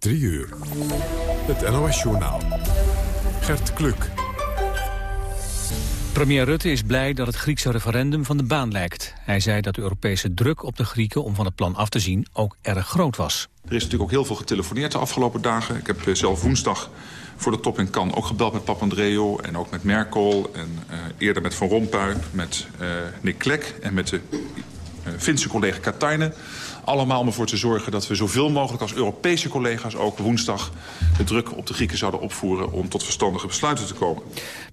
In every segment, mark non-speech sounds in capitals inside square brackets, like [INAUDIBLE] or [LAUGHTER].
3 uur. Het NOS-journaal. Gert Kluk. Premier Rutte is blij dat het Griekse referendum van de baan lijkt. Hij zei dat de Europese druk op de Grieken om van het plan af te zien ook erg groot was. Er is natuurlijk ook heel veel getelefoneerd de afgelopen dagen. Ik heb eh, zelf woensdag voor de top in Cannes ook gebeld met Papandreou... en ook met Merkel en uh, eerder met Van Rompuy, met uh, Nick Clegg... en met de uh, Finse collega Katainen. Allemaal om ervoor te zorgen dat we zoveel mogelijk als Europese collega's... ook woensdag de druk op de Grieken zouden opvoeren... om tot verstandige besluiten te komen.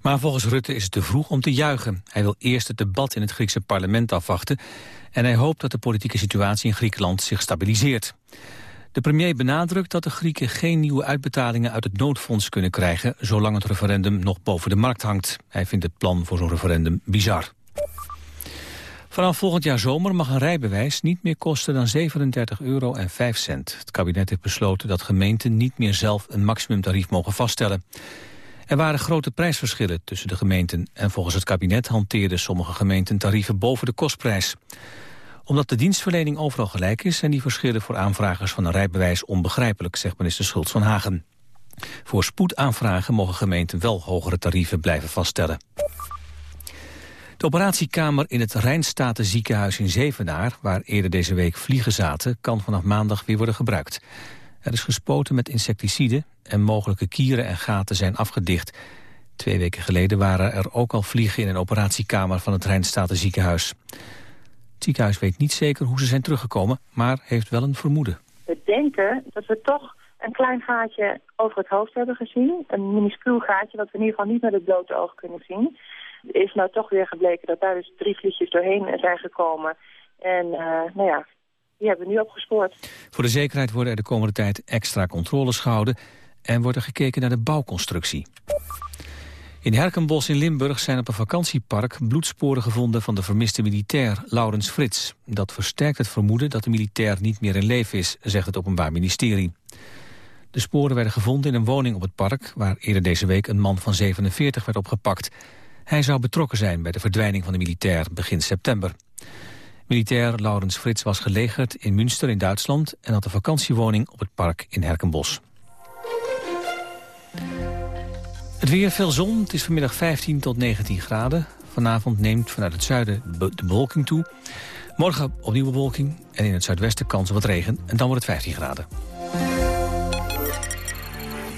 Maar volgens Rutte is het te vroeg om te juichen. Hij wil eerst het debat in het Griekse parlement afwachten... en hij hoopt dat de politieke situatie in Griekenland zich stabiliseert. De premier benadrukt dat de Grieken geen nieuwe uitbetalingen uit het noodfonds kunnen krijgen... zolang het referendum nog boven de markt hangt. Hij vindt het plan voor zo'n referendum bizar. Vanaf volgend jaar zomer mag een rijbewijs niet meer kosten dan 37 euro en 5 cent. Het kabinet heeft besloten dat gemeenten niet meer zelf een maximumtarief mogen vaststellen. Er waren grote prijsverschillen tussen de gemeenten en volgens het kabinet hanteerden sommige gemeenten tarieven boven de kostprijs omdat de dienstverlening overal gelijk is... zijn die verschillen voor aanvragers van een rijbewijs onbegrijpelijk... zegt minister Schultz van Hagen. Voor spoedaanvragen mogen gemeenten wel hogere tarieven blijven vaststellen. De operatiekamer in het Rijnstaten ziekenhuis in Zevenaar... waar eerder deze week vliegen zaten, kan vanaf maandag weer worden gebruikt. Er is gespoten met insecticiden en mogelijke kieren en gaten zijn afgedicht. Twee weken geleden waren er ook al vliegen in een operatiekamer van het Rijnstaten ziekenhuis. Het ziekenhuis weet niet zeker hoe ze zijn teruggekomen, maar heeft wel een vermoeden. We denken dat we toch een klein gaatje over het hoofd hebben gezien. Een minuscuul gaatje dat we in ieder geval niet met het blote oog kunnen zien. Is nou toch weer gebleken dat daar dus drie vliegjes doorheen zijn gekomen. En uh, nou ja, die hebben we nu opgespoord. Voor de zekerheid worden er de komende tijd extra controles gehouden... en wordt er gekeken naar de bouwconstructie. In Herkenbos in Limburg zijn op een vakantiepark bloedsporen gevonden van de vermiste militair Laurens Frits. Dat versterkt het vermoeden dat de militair niet meer in leven is, zegt het Openbaar Ministerie. De sporen werden gevonden in een woning op het park, waar eerder deze week een man van 47 werd opgepakt. Hij zou betrokken zijn bij de verdwijning van de militair begin september. Militair Laurens Frits was gelegerd in Münster in Duitsland en had een vakantiewoning op het park in Herkenbos. Het weer, veel zon. Het is vanmiddag 15 tot 19 graden. Vanavond neemt vanuit het zuiden de bewolking toe. Morgen opnieuw bewolking en in het zuidwesten kans op wat regen. En dan wordt het 15 graden.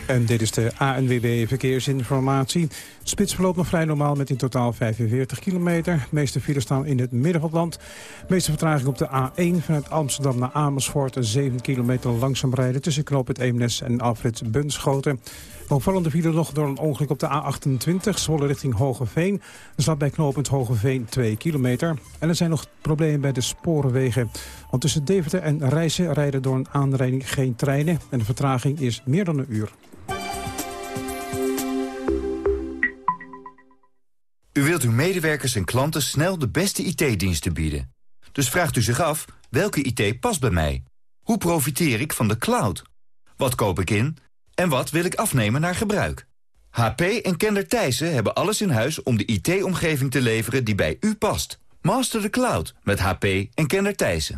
En dit is de ANWB Verkeersinformatie. Spits verloopt nog vrij normaal met in totaal 45 kilometer. De meeste files staan in het midden van het land. De meeste vertraging op de A1 vanuit Amsterdam naar Amersfoort. 7 kilometer langzaam rijden tussen knoop Eemnes en Alfred Bunschoten. Opvallende file nog door een ongeluk op de A28, Zwolle richting Hogeveen. Er staat bij knooppunt Hogeveen 2 kilometer. En er zijn nog problemen bij de sporenwegen. Want tussen Deventer en Rijssen rijden door een aanrijding geen treinen. En de vertraging is meer dan een uur. U wilt uw medewerkers en klanten snel de beste IT-diensten bieden. Dus vraagt u zich af, welke IT past bij mij? Hoe profiteer ik van de cloud? Wat koop ik in? En wat wil ik afnemen naar gebruik? HP en Kender Thijssen hebben alles in huis om de IT-omgeving te leveren die bij u past. Master the Cloud met HP en Kender Thijssen.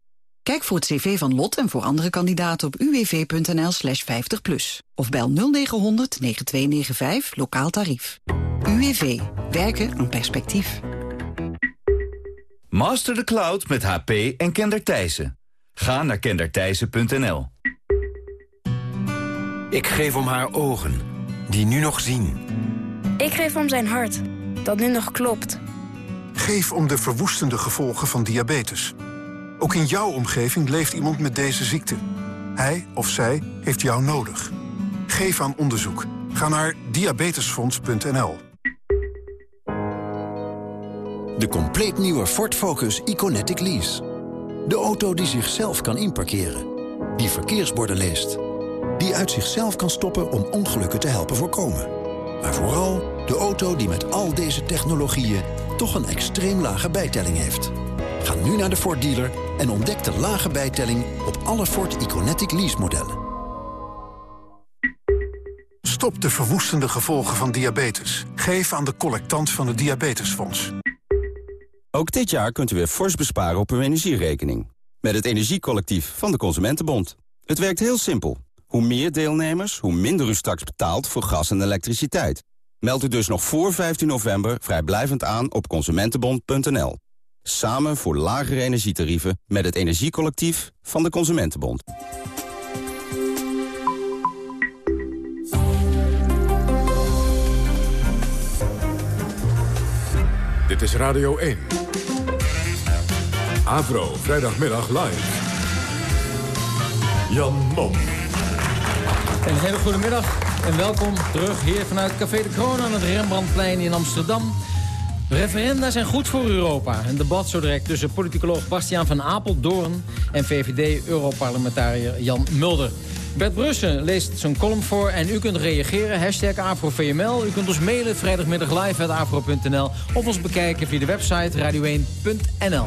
Kijk voor het cv van Lot en voor andere kandidaten op uwv.nl slash 50 plus. Of bel 0900 9295 lokaal tarief. UWV. Werken aan perspectief. Master the Cloud met HP en Kender Thijssen. Ga naar kenderthijssen.nl. Ik geef om haar ogen, die nu nog zien. Ik geef om zijn hart, dat nu nog klopt. Geef om de verwoestende gevolgen van diabetes. Ook in jouw omgeving leeft iemand met deze ziekte. Hij of zij heeft jou nodig. Geef aan onderzoek. Ga naar diabetesfonds.nl. De compleet nieuwe Ford Focus Iconetic Lease. De auto die zichzelf kan inparkeren. Die verkeersborden leest. Die uit zichzelf kan stoppen om ongelukken te helpen voorkomen. Maar vooral de auto die met al deze technologieën toch een extreem lage bijtelling heeft. Ga nu naar de Ford dealer en ontdek de lage bijtelling op alle Ford Iconetic lease modellen. Stop de verwoestende gevolgen van diabetes. Geef aan de collectant van het Diabetesfonds. Ook dit jaar kunt u weer fors besparen op uw energierekening. Met het Energiecollectief van de Consumentenbond. Het werkt heel simpel. Hoe meer deelnemers, hoe minder u straks betaalt voor gas en elektriciteit. Meld u dus nog voor 15 november vrijblijvend aan op consumentenbond.nl. Samen voor lagere energietarieven met het Energiecollectief van de Consumentenbond. Dit is Radio 1. Avro, vrijdagmiddag live. Jan Mom. Een hele goede middag en welkom terug hier vanuit Café de Kroon aan het Rembrandtplein in Amsterdam. Referenda zijn goed voor Europa. Een debat zo direct tussen politicoloog Bastiaan van Apeldoorn... en VVD-Europarlementariër Jan Mulder. Bert Brussen leest zijn column voor en u kunt reageren. Hashtag AfroVML. U kunt ons mailen vrijdagmiddag live afro.nl... of ons bekijken via de website radio1.nl.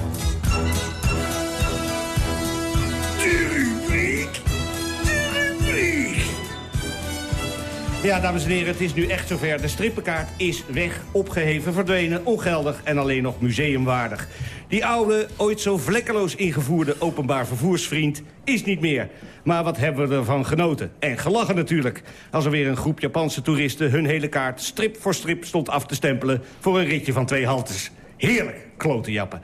Ja, dames en heren, het is nu echt zover. De strippenkaart is weg, opgeheven, verdwenen, ongeldig en alleen nog museumwaardig. Die oude, ooit zo vlekkeloos ingevoerde openbaar vervoersvriend is niet meer. Maar wat hebben we ervan genoten? En gelachen natuurlijk. Als er weer een groep Japanse toeristen hun hele kaart strip voor strip stond af te stempelen... voor een ritje van twee haltes. Heerlijk, klote jappen.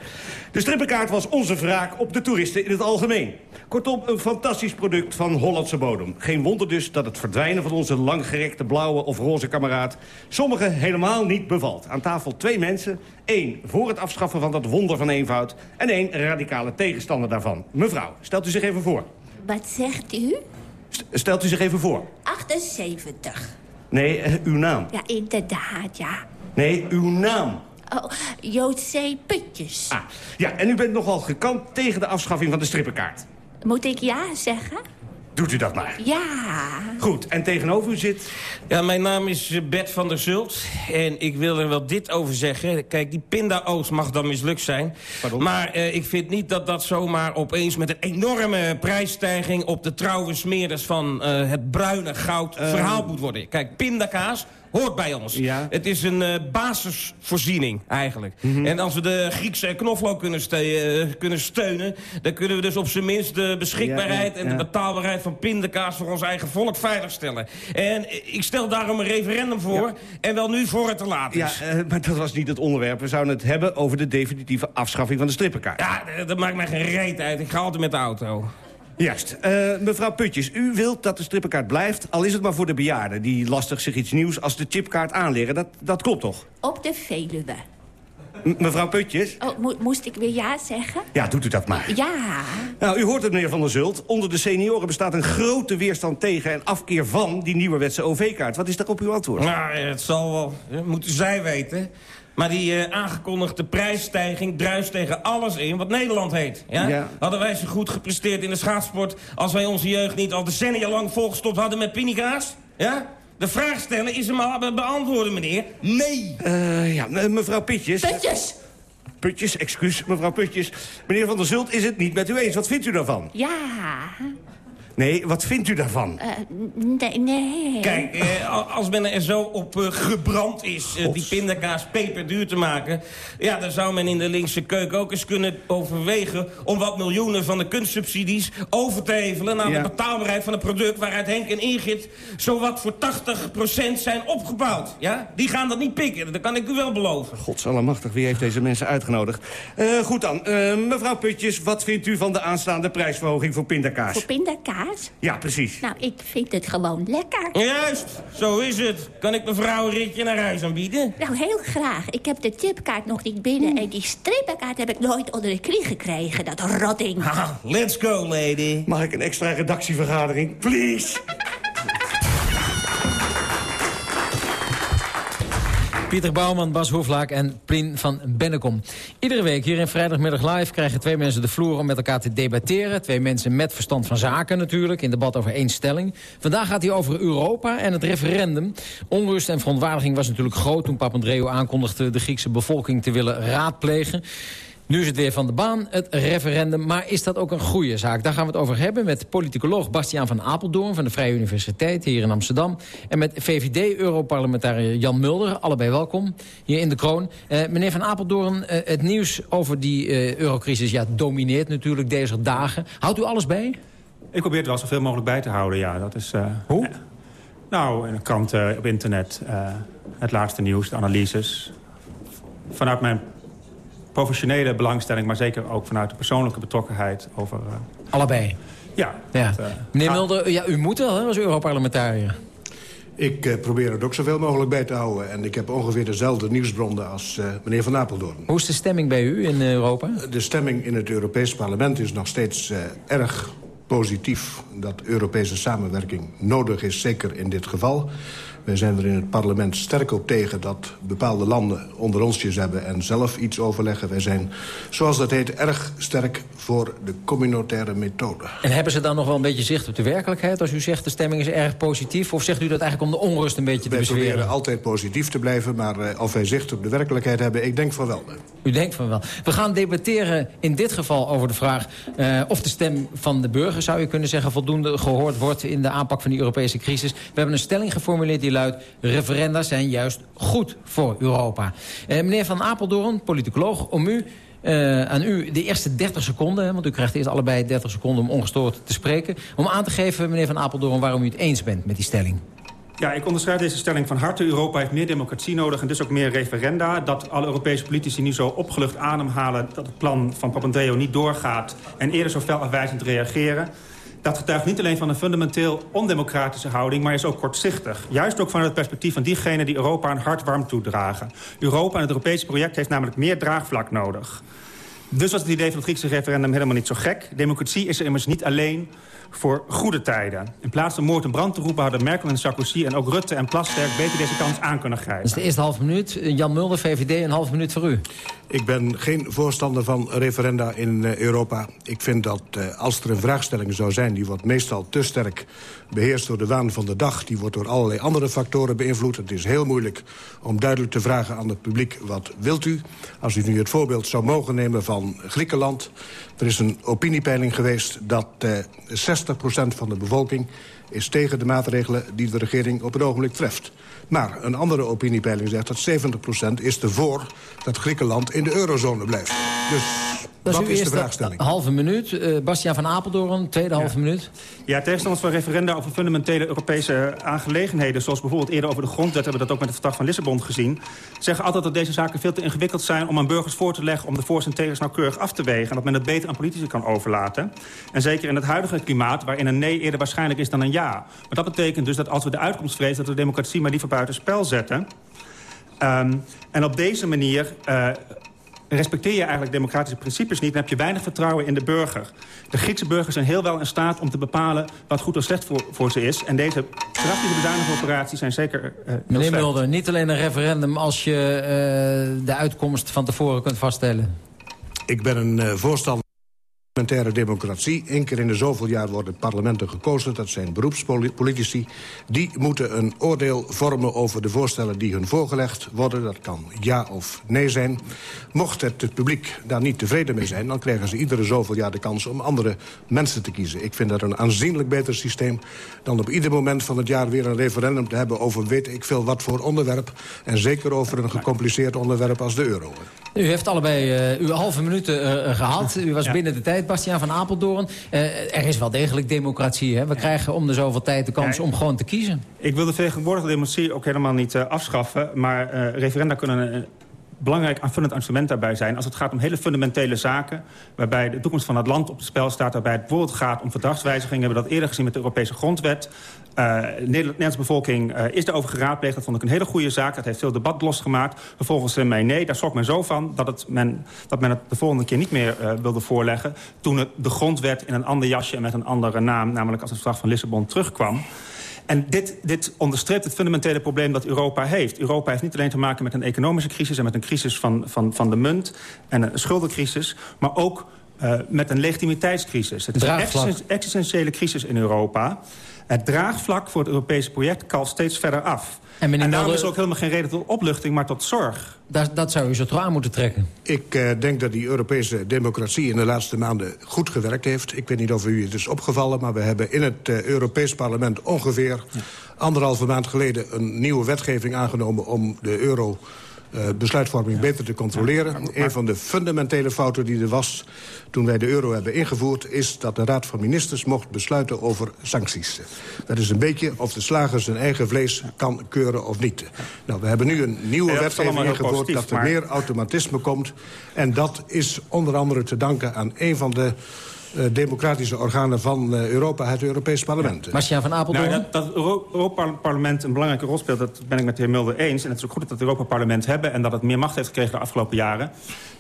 De strippenkaart was onze wraak op de toeristen in het algemeen. Kortom, een fantastisch product van Hollandse bodem. Geen wonder dus dat het verdwijnen van onze langgerekte blauwe of roze kameraad... sommigen helemaal niet bevalt. Aan tafel twee mensen. één voor het afschaffen van dat wonder van eenvoud... en één radicale tegenstander daarvan. Mevrouw, stelt u zich even voor. Wat zegt u? St stelt u zich even voor. 78. Nee, eh, uw naam. Ja, inderdaad, ja. Nee, uw naam. Oh, Joodzee Putjes. Ah, ja, en u bent nogal gekant tegen de afschaffing van de strippenkaart. Moet ik ja zeggen? Doet u dat maar. Ja. Goed, en tegenover u zit... Ja, mijn naam is eh, Bert van der Zult. En ik wil er wel dit over zeggen. Kijk, die pinda-oogst mag dan mislukt zijn. Pardon? Maar eh, ik vind niet dat dat zomaar opeens met een enorme prijsstijging... op de trouwe smeerders van eh, het bruine goud Eh. verhaald moet worden. Kijk, pindakaas hoort bij ons. Ja. Het is een eh, basisvoorziening, eigenlijk. Mhm. En als we de Griekse knoflook kunnen, ste- eh, kunnen steunen... dan kunnen we dus op zijn minst de beschikbaarheid... Ja, ja, en de ja. betaalbaarheid van pindakaas voor ons eigen volk veiligstellen. En ik stel daarom een referendum voor... en wel nu voor het te laat Ja, is. eh, maar dat was niet het onderwerp. We zouden het hebben over de definitieve afschaffing van de strippenkaart. Ja, dat maakt mij geen reet uit. Ik ga altijd met de auto. Juist. Eh, mevrouw Putjes, u wilt dat de strippenkaart blijft... al is het maar voor de bejaarden... die lastig zich iets nieuws als de chipkaart aanleren. Dat, dat klopt toch? Op de Veluwe. M- mevrouw Putjes? Oh, mo- moest ik weer ja zeggen? Ja, doet u dat maar. Ja. Nou, u hoort het, meneer Van der Zult. Onder de senioren bestaat een grote weerstand tegen... en afkeer van die nieuwerwetse OV-kaart. Wat is daarop uw antwoord? Nou, het zal wel. Dat moeten zij weten. Maar die eh, aangekondigde prijsstijging druist tegen alles in wat Nederland heet. Ja? Ja. Hadden wij zo goed gepresteerd in de schaatsport... als wij onze jeugd niet al decennia lang volgestopt hadden met pinica's? Ja? De vraag stellen is hem al be- beantwoorden, meneer. Nee! Eh, ja, me- mevrouw Putjes... Putjes. Putjes, excuus, mevrouw Putjes. Meneer Van der Zult is het niet met u eens. Wat vindt u daarvan? Ja. Nee, wat vindt u daarvan? Eh, nee, nee. Kijk, eh, al- als men er zo op eh, gebrand is eh, die pindakaas peperduur te maken... ja, dan zou men in de linkse keuken ook eens kunnen overwegen... om wat miljoenen van de kunstsubsidies over te hevelen... naar Ja. de betaalbaarheid van het product waaruit Henk en Ingrid... zowat voor 80% zijn opgebouwd. Ja? Die gaan dat niet pikken, dat kan ik u wel beloven. Godsallemachtig, wie heeft deze mensen uitgenodigd? Eh, goed dan, Eh, mevrouw Putjes, wat vindt u van de aanstaande prijsverhoging voor pindakaas? Voor pindakaas? Ja, precies. Nou, ik vind het gewoon lekker. Juist, zo is het. Kan ik mevrouw een ritje naar huis aanbieden? Nou, heel graag. Ik heb de chipkaart nog niet binnen... en die strippenkaart heb ik nooit onder de knie gekregen. Dat rotting. Haha, let's go, lady. Mag ik een extra redactievergadering? Please! Pieter Bouwman, Bas Hoeflaak en Plien van Bennekom. Iedere week hier in Vrijdagmiddag Live krijgen twee mensen de vloer om met elkaar te debatteren. Twee mensen met verstand van zaken natuurlijk, in debat over één stelling. Vandaag gaat hij over Europa en het referendum. Onrust en verontwaardiging was natuurlijk groot toen Papandreou aankondigde de Griekse bevolking te willen raadplegen. Nu is het weer van de baan, het referendum. Maar is dat ook een goede zaak? Daar gaan we het over hebben met politicoloog Bastiaan van Apeldoorn... van de Vrije Universiteit hier in Amsterdam. En met VVD-europarlementariër Jan Mulder. Allebei welkom hier in de kroon. Uh, meneer van Apeldoorn, uh, het nieuws over die uh, eurocrisis ja, domineert natuurlijk deze dagen. Houdt u alles bij? Ik probeer het wel zoveel mogelijk bij te houden, ja. Dat is, Hoe? nou, in de kranten, op internet, het laatste nieuws, de analyses. Vanuit mijn professionele belangstelling... maar zeker ook vanuit de persoonlijke betrokkenheid over... Uh... Allebei? Ja. ja. Dat, uh, Meneer Mulder, ja, u moet wel hè, als Europarlementariër. Ik uh, probeer het ook zoveel mogelijk bij te houden. En ik heb ongeveer dezelfde nieuwsbronnen als meneer Van Apeldoorn. Hoe is de stemming bij u in Europa? De stemming in het Europees Parlement is nog steeds erg positief. Dat Europese samenwerking nodig is, zeker in dit geval. Wij zijn er in het parlement sterk op tegen dat bepaalde landen onder onsjes hebben en zelf iets overleggen. Wij zijn, zoals dat heet, erg sterk voor de communautaire methode. En hebben ze dan nog wel een beetje zicht op de werkelijkheid? Als u zegt de stemming is erg positief, of zegt u dat eigenlijk om de onrust een beetje te bezweren? Wij proberen altijd positief te blijven, maar uh, of wij zicht op de werkelijkheid hebben, ik denk van wel. U denkt van wel. We gaan debatteren in dit geval over de vraag uh, of de stem van de burger, zou je kunnen zeggen, voldoende gehoord wordt in de aanpak van die Europese crisis. We hebben een stelling geformuleerd die referenda zijn juist goed voor Europa. Eh, meneer Van Apeldoorn, politicoloog, om u... Uh, aan u de eerste 30 seconden, want u krijgt eerst allebei 30 seconden om ongestoord te spreken... om aan te geven, meneer Van Apeldoorn, waarom u het eens bent met die stelling. Ja, ik onderschrijf deze stelling van harte. Europa heeft meer democratie nodig en dus ook meer referenda. Dat alle Europese politici nu zo opgelucht ademhalen... dat het plan van Papandreou niet doorgaat... en eerder zo fel afwijzend reageren... Dat getuigt niet alleen van een fundamenteel ondemocratische houding... maar is ook kortzichtig. Juist ook vanuit het perspectief van diegenen die Europa een hart warm toedragen. Europa en het Europese project heeft namelijk meer draagvlak nodig. Dus was het idee van het Griekse referendum helemaal niet zo gek. Democratie is er immers niet alleen voor goede tijden. In plaats van moord en brand te roepen... hadden Merkel en Sarkozy en ook Rutte en Plasterk... beter deze kans aan kunnen grijpen. Dat is de eerste half minuut. Jan Mulder, VVD, een half minuut voor u. Ik ben geen voorstander van referenda in uh, Europa. Ik vind dat uh, als er een vraagstelling zou zijn... die wordt meestal te sterk beheerst door de waan van de dag. Die wordt door allerlei andere factoren beïnvloed. Het is heel moeilijk om duidelijk te vragen aan het publiek... wat wilt u? Als u nu het voorbeeld zou mogen nemen van Griekenland... er is een opiniepeiling geweest dat uh, 60% van de bevolking is tegen de maatregelen die de regering op het ogenblik treft. Maar een andere opiniepeiling zegt dat 70% is ervoor dat Griekenland in de eurozone blijft. Dus dat wat is, is de vraagstelling? Halve minuut. Uh, Bastiaan van Apeldoorn, tweede ja. halve minuut. Ja, tegenstanders van referenda over fundamentele Europese aangelegenheden... zoals bijvoorbeeld eerder over de grondwet... hebben we dat ook met het verdrag van Lissabon gezien... zeggen altijd dat deze zaken veel te ingewikkeld zijn... om aan burgers voor te leggen om de voor's en tegens nauwkeurig af te wegen... en dat men het beter aan politici kan overlaten. En zeker in het huidige klimaat, waarin een nee eerder waarschijnlijk is dan een ja. Maar dat betekent dus dat als we de uitkomst vrezen... dat we de democratie maar liever buiten spel zetten... Um, en op deze manier uh, respecteer je eigenlijk democratische principes niet... dan heb je weinig vertrouwen in de burger. De Griekse burgers zijn heel wel in staat om te bepalen... wat goed of slecht voor, voor ze is. En deze drastische bezuinigoperaties zijn zeker uh, Meneer Mulder, niet alleen een referendum... als je uh, de uitkomst van tevoren kunt vaststellen. Ik ben een uh, voorstander parlementaire democratie. Eén keer in de zoveel jaar worden parlementen gekozen. Dat zijn beroepspolitici. Die moeten een oordeel vormen over de voorstellen die hun voorgelegd worden. Dat kan ja of nee zijn. Mocht het, het publiek daar niet tevreden mee zijn... dan krijgen ze iedere zoveel jaar de kans om andere mensen te kiezen. Ik vind dat een aanzienlijk beter systeem... dan op ieder moment van het jaar weer een referendum te hebben... over weet ik veel wat voor onderwerp. En zeker over een gecompliceerd onderwerp als de euro. U heeft allebei uh, uw halve minuten uh, gehad. U was ja. binnen de tijd, Bastiaan van Apeldoorn. Uh, er is wel degelijk democratie. Hè? We krijgen om de zoveel tijd de kans om gewoon te kiezen. Ik wil de vertegenwoordigde democratie ook helemaal niet afschaffen. Maar referenda kunnen een belangrijk aanvullend instrument daarbij zijn... als het gaat om hele fundamentele zaken... waarbij de toekomst van het land op het spel staat... waarbij het bijvoorbeeld gaat om verdragswijzigingen. We hebben dat eerder gezien met de Europese grondwet. Uh, de Nederlandse bevolking uh, is daarover geraadpleegd. Dat vond ik een hele goede zaak. Dat heeft veel debat losgemaakt. Vervolgens zei mij nee, daar schrok men zo van... dat, het men, dat men het de volgende keer niet meer uh, wilde voorleggen... toen het de grondwet in een ander jasje en met een andere naam... namelijk als het verdrag van Lissabon terugkwam... En dit, dit onderstreept het fundamentele probleem dat Europa heeft. Europa heeft niet alleen te maken met een economische crisis... en met een crisis van, van, van de munt en een schuldencrisis... maar ook uh, met een legitimiteitscrisis. Het is een existentiële crisis in Europa. Het draagvlak voor het Europese project kalft steeds verder af. En, en daarom is er ook helemaal geen reden tot opluchting, maar tot zorg. Dat, dat zou u zo trouw aan moeten trekken. Ik uh, denk dat die Europese democratie in de laatste maanden goed gewerkt heeft. Ik weet niet of u het is opgevallen, maar we hebben in het uh, Europees parlement ongeveer... Ja. anderhalve maand geleden een nieuwe wetgeving aangenomen om de euro besluitvorming beter te controleren. Een van de fundamentele fouten die er was toen wij de euro hebben ingevoerd... is dat de Raad van Ministers mocht besluiten over sancties. Dat is een beetje of de slager zijn eigen vlees kan keuren of niet. Nou, we hebben nu een nieuwe wetgeving ingevoerd... dat er meer automatisme komt. En dat is onder andere te danken aan een van de democratische organen van uh, Europa, het Europees Parlement. Ja. Marcia van Apeldoorn? Nou, dat, dat het Europa-parlement een belangrijke rol speelt... dat ben ik met de heer Mulder eens. En het is ook goed dat we het Europa-parlement hebben... en dat het meer macht heeft gekregen de afgelopen jaren.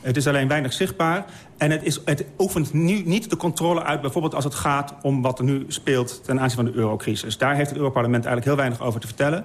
Het is alleen weinig zichtbaar. En het, is, het oefent nu niet de controle uit... bijvoorbeeld als het gaat om wat er nu speelt ten aanzien van de eurocrisis. Daar heeft het Europarlement eigenlijk heel weinig over te vertellen.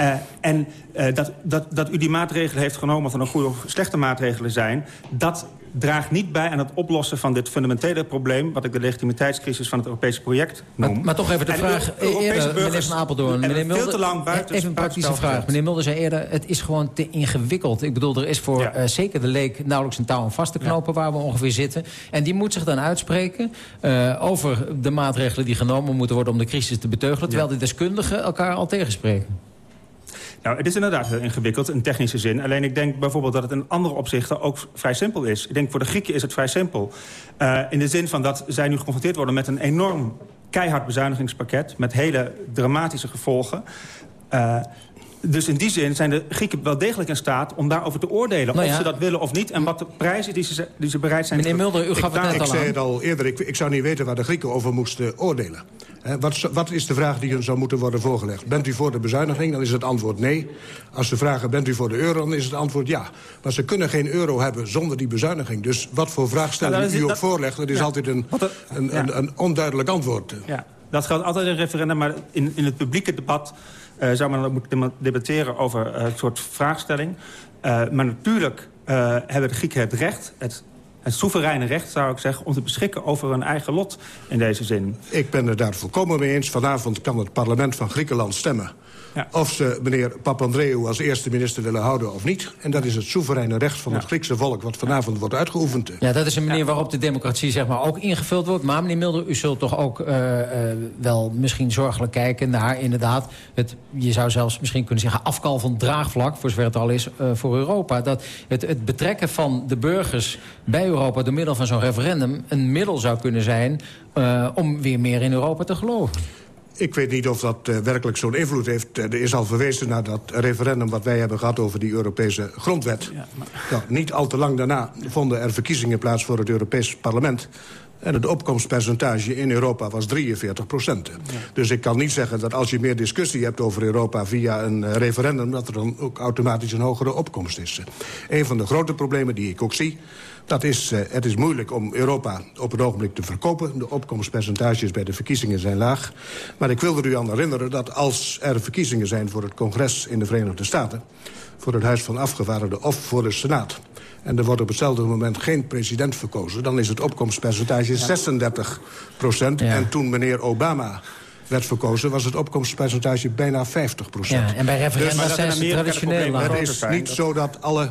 Uh, en uh, dat, dat, dat u die maatregelen heeft genomen... of er een goede of slechte maatregelen zijn... dat draagt niet bij aan het oplossen van dit fundamentele probleem... wat ik de legitimiteitscrisis van het Europese project noem. Maar, maar toch even de vraag, de eerder, meneer Van Apeldoorn... Meneer Mulder, veel te lang buiten even een praktische vraag. Meneer Mulder zei eerder, het is gewoon te ingewikkeld. Ik bedoel, er is voor ja. uh, zeker de leek nauwelijks een touw om vast te knopen... Ja. waar we ongeveer zitten. En die moet zich dan uitspreken uh, over de maatregelen die genomen moeten worden... om de crisis te beteugelen, terwijl de deskundigen elkaar al tegenspreken. Nou, het is inderdaad heel ingewikkeld in technische zin. Alleen ik denk bijvoorbeeld dat het in andere opzichten ook vrij simpel is. Ik denk voor de Grieken is het vrij simpel. Uh, in de zin van dat zij nu geconfronteerd worden met een enorm keihard bezuinigingspakket... met hele dramatische gevolgen. Uh, dus in die zin zijn de Grieken wel degelijk in staat om daarover te oordelen. Nou ja. Of ze dat willen of niet. En wat de prijzen die ze, die ze bereid zijn... Meneer Mulder, u gaf het net ik al zei het al eerder. Ik, ik zou niet weten waar de Grieken over moesten oordelen. He, wat, wat, is de vraag die hun zou moeten worden voorgelegd? Bent u voor de bezuiniging? Dan is het antwoord nee. Als ze vragen, bent u voor de euro? Dan is het antwoord ja. Maar ze kunnen geen euro hebben zonder die bezuiniging. Dus wat voor vraagstelling nou, u ook dat... voorlegt... dat is ja. altijd een, een, een, ja. een, onduidelijk antwoord. Ja, dat geldt altijd in referenda, maar in, in het publieke debat... Uh, zou men dan moeten debatteren over uh, een soort vraagstelling. Uh, maar natuurlijk hebben de Grieken het recht... Het het soevereine recht, zou ik zeggen... om te beschikken over hun eigen lot in deze zin. Ik ben het daar volkomen mee eens. Vanavond kan het parlement van Griekenland stemmen... Ja. Of ze meneer Papandreou als eerste minister willen houden of niet. En dat is het soevereine recht van ja. het Griekse volk... wat vanavond wordt uitgeoefend. Ja, dat is een manier waarop de democratie zeg maar, ook ingevuld wordt. Maar meneer Mulder, u zult toch ook uh, uh, wel misschien zorgelijk kijken naar inderdaad... Het, je zou zelfs misschien kunnen zeggen afkal van draagvlak... voor zover het al is uh, voor Europa. Dat het, het betrekken van de burgers bij Europa door middel van zo'n referendum... een middel zou kunnen zijn om weer meer in Europa te geloven. Ik weet niet of dat uh, werkelijk zo'n invloed heeft. Uh, er is al verwezen naar dat referendum wat wij hebben gehad over die Europese grondwet. Ja, maar... nou, niet al te lang daarna vonden er verkiezingen plaats voor het Europees parlement. En het opkomstpercentage in Europa was 43 procent. Ja. Dus ik kan niet zeggen dat als je meer discussie hebt over Europa via een uh, referendum... dat er dan ook automatisch een hogere opkomst is. Een van de grote problemen die ik ook zie... Dat is, uh, het is moeilijk om Europa op het ogenblik te verkopen. De opkomstpercentages bij de verkiezingen zijn laag. Maar ik wil er u aan herinneren dat als er verkiezingen zijn... voor het congres in de Verenigde Staten... voor het Huis van Afgevaardigden of voor de Senaat... en er wordt op hetzelfde moment geen president verkozen... dan is het opkomstpercentage 36 procent. Ja. En toen meneer Obama werd verkozen... was het opkomstpercentage bijna 50 procent. Ja, en bij referenda dus, zijn ze traditioneel Het is niet zo dat alle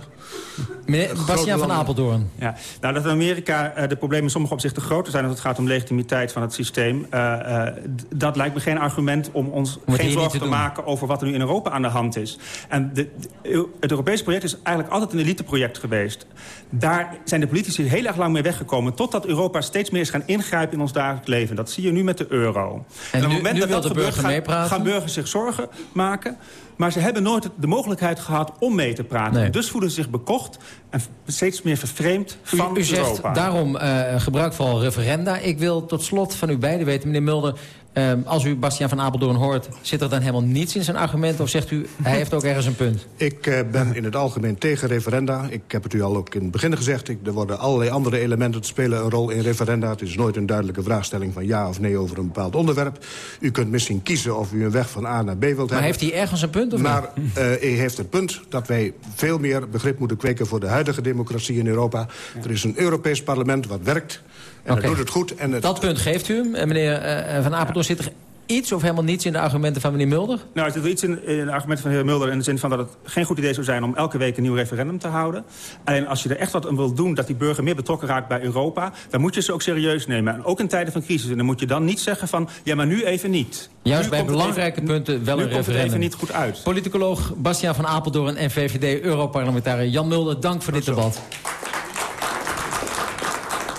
Meneer Bastiaan van Apeldoorn. Ja. Nou, dat in Amerika uh, de problemen in sommige opzichten groter zijn... als het gaat om legitimiteit van het systeem... Uh, uh, dat lijkt me geen argument om ons geen zorgen te, te maken... over wat er nu in Europa aan de hand is. En de, de, het Europese project is eigenlijk altijd een eliteproject geweest. Daar zijn de politici heel erg lang mee weggekomen... totdat Europa steeds meer is gaan ingrijpen in ons dagelijks leven. Dat zie je nu met de euro. En, en op het moment dat dat gebeurt, gaan, gaan burgers zich zorgen maken... Maar ze hebben nooit de mogelijkheid gehad om mee te praten. Nee. Dus voelen ze zich bekocht en steeds meer vervreemd van u, u zegt Europa. daarom uh, gebruik van referenda. Ik wil tot slot van u beiden weten, meneer Mulder... Ehm, als u Bastiaan van Apeldoorn hoort, zit er dan helemaal niets in zijn argument? Of zegt u, hij heeft ook ergens een punt? Ik uh, ben in het algemeen tegen referenda. Ik heb het u al ook in het begin gezegd. Ik, er worden allerlei andere elementen te spelen een rol in referenda. Het is nooit een duidelijke vraagstelling van ja of nee over een bepaald onderwerp. U kunt misschien kiezen of u een weg van A naar B wilt hebben. Maar heeft hij ergens een punt? Of maar uh, hij heeft het punt dat wij veel meer begrip moeten kweken... voor de huidige democratie in Europa. Er is een Europees parlement wat werkt... En okay. doet het goed. En het... Dat punt geeft u hem. Meneer uh, Van Apeldoorn, zit er iets of helemaal niets in de argumenten van meneer Mulder? Nou, er zit iets in, in de argumenten van de heer Mulder... in de zin van dat het geen goed idee zou zijn om elke week een nieuw referendum te houden. Alleen als je er echt wat aan wil doen dat die burger meer betrokken raakt bij Europa... dan moet je ze ook serieus nemen. En ook in tijden van crisis. En dan moet je dan niet zeggen van, ja, maar nu even niet. Juist nu bij belangrijke even, punten wel nu een komt referendum. het even niet goed uit. Politicoloog Bastiaan van Apeldoorn en VVD-Europarlementariër Jan Mulder, dank voor dit debat.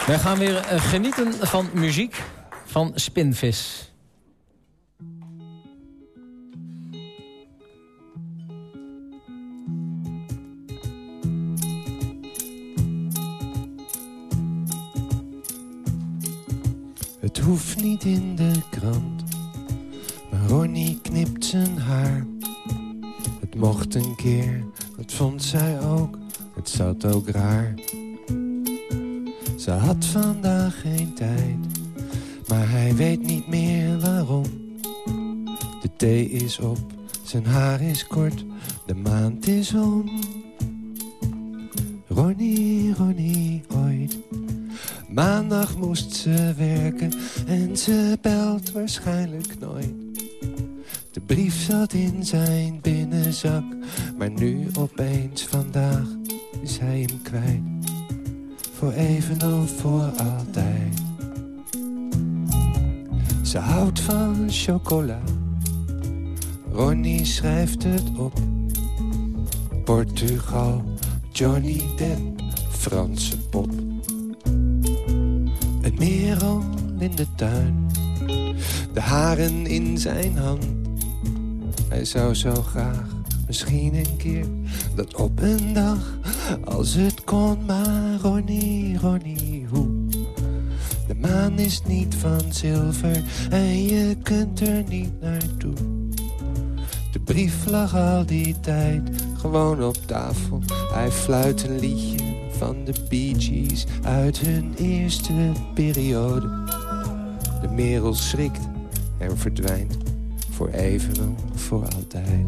Wij gaan weer uh, genieten van muziek van Spinvis. Het hoeft niet in de krant, maar Ronnie knipt zijn haar. Het mocht een keer, dat vond zij ook, het zat ook raar. Ze had vandaag geen tijd, maar hij weet niet meer waarom. De thee is op, zijn haar is kort, de maand is om. Ronnie, Ronnie, ooit. Maandag moest ze werken en ze belt waarschijnlijk nooit. De brief zat in zijn binnenzak, maar nu opeens vandaag is hij hem kwijt voor even of voor altijd. Ze houdt van chocola. Ronnie schrijft het op. Portugal, Johnny Depp, Franse pop. Een merel in de tuin. De haren in zijn hand. Hij zou zo graag misschien een keer dat op een dag als het kon maar Ronnie, Ronnie, hoe? De maan is niet van zilver en je kunt er niet naartoe. De brief lag al die tijd gewoon op tafel. Hij fluit een liedje van de Bee Gees uit hun eerste periode. De merel schrikt en verdwijnt voor even voor altijd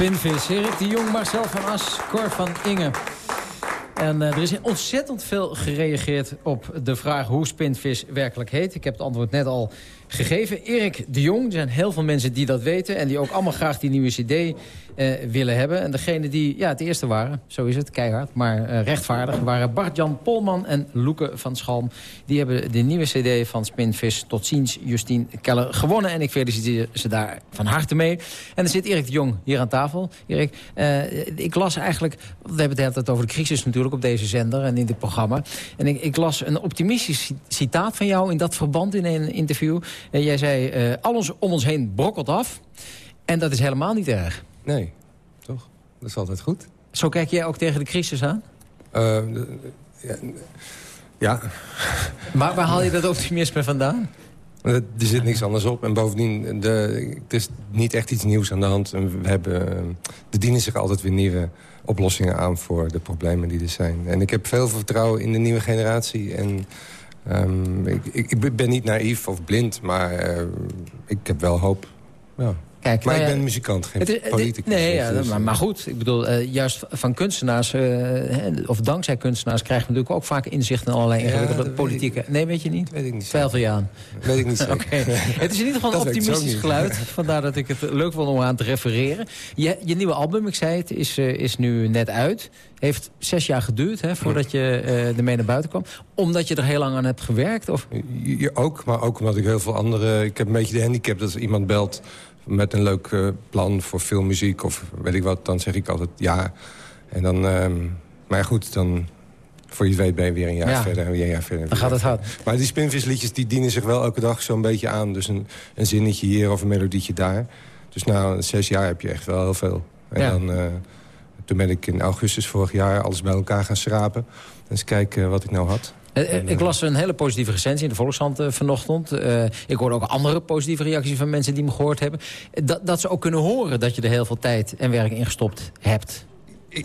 Spinvis, Erik de Jong, Marcel van As, Cor van Inge. En uh, er is ontzettend veel gereageerd op de vraag hoe spinvis werkelijk heet. Ik heb het antwoord net al gegeven. Erik de Jong, er zijn heel veel mensen die dat weten... en die ook allemaal graag die nieuwe cd uh, willen hebben. En degene die ja, het eerste waren, zo is het, keihard, maar uh, rechtvaardig... waren Bart-Jan Polman en Loeke van Schalm. Die hebben de nieuwe cd van Spinvis tot ziens Justine Keller gewonnen. En ik feliciteer ze daar van harte mee. En er zit Erik de Jong hier aan tafel. Erik, ik las eigenlijk... We hebben het hele over de crisis natuurlijk op deze zender en in dit programma. En ik, ik las een optimistisch citaat van jou in dat verband in een interview... En jij zei, uh, alles om ons heen brokkelt af. En dat is helemaal niet erg. Nee, toch? Dat is altijd goed. Zo kijk jij ook tegen de crisis aan? Uh, ja. ja. Maar waar haal je dat optimisme vandaan? Er zit niks anders op. En bovendien, de, er is niet echt iets nieuws aan de hand. We hebben, er dienen zich altijd weer nieuwe oplossingen aan... voor de problemen die er zijn. En ik heb veel vertrouwen in de nieuwe generatie. En Um, ik, ik, ben niet naïef of blind, maar uh, ik heb wel hoop. Ja. Kijk, maar nou ik ja, ben muzikant, geen het, politicus. Nee, ja, dus, maar, maar, goed. Ik bedoel, uh, juist van kunstenaars, uh, of dankzij kunstenaars... krijgen we natuurlijk ook vaak inzicht in allerlei ingewikkelde ja, politieke... Nee, weet je niet? Weet ik niet. Twijfel je aan? Weet ik niet [LAUGHS] okay. Het is in ieder geval [LAUGHS] een optimistisch geluid. Vandaar dat ik het leuk vond om aan te refereren. Je, je nieuwe album, ik zei het, is, uh, is nu net uit. heeft zes jaar geduurd hè, voordat je ermee naar buiten kwam. Omdat je er heel lang aan hebt gewerkt? Of? Ja, ook, maar ook omdat ik heel veel andere... Ik heb een beetje de handicap dat als iemand belt met een leuk uh, plan voor filmmuziek... of weet ik wat, dan zeg ik altijd ja. En dan... Uh, maar goed, dan voor je weet ben je weer een jaar ja. verder en weer een jaar verder. Dan gaat het hard. Maar die spinvisliedjes die dienen zich wel elke dag zo'n beetje aan. Dus een, een zinnetje hier of een melodietje daar. Dus na zes jaar heb je echt wel heel veel. En ja. dan, uh, toen ben ik in augustus vorig jaar alles bij elkaar gaan schrapen. En eens kijken wat ik nou had. En, ik las een hele positieve recensie in de Volkshand vanochtend. Uh, ik hoorde ook andere positieve reacties van mensen die me gehoord hebben. Dat, dat ze ook kunnen horen dat je er heel veel tijd en werk in gestopt hebt.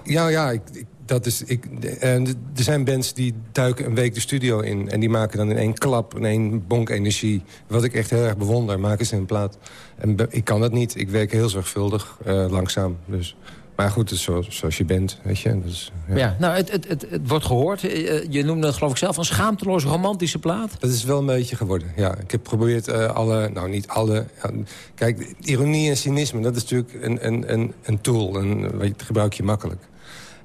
Ja, ja ik, ik, dat is, ik, er zijn bands die duiken een week de studio in... en die maken dan in één klap, in één bonk energie... wat ik echt heel erg bewonder, maken ze een plaat. En ik kan dat niet. Ik werk heel zorgvuldig, uh, langzaam. Dus. Maar goed, het is zo, zoals je bent, weet je. Dus, ja. ja. nou, het, het, het, het, wordt gehoord. Je noemde het geloof ik zelf een schaamteloos romantische plaat. Dat is wel een beetje geworden, ja. Ik heb geprobeerd uh, alle, nou niet alle... Ja, kijk, ironie en cynisme, dat is natuurlijk een, een, een, een tool. En weet je, dat gebruik je makkelijk.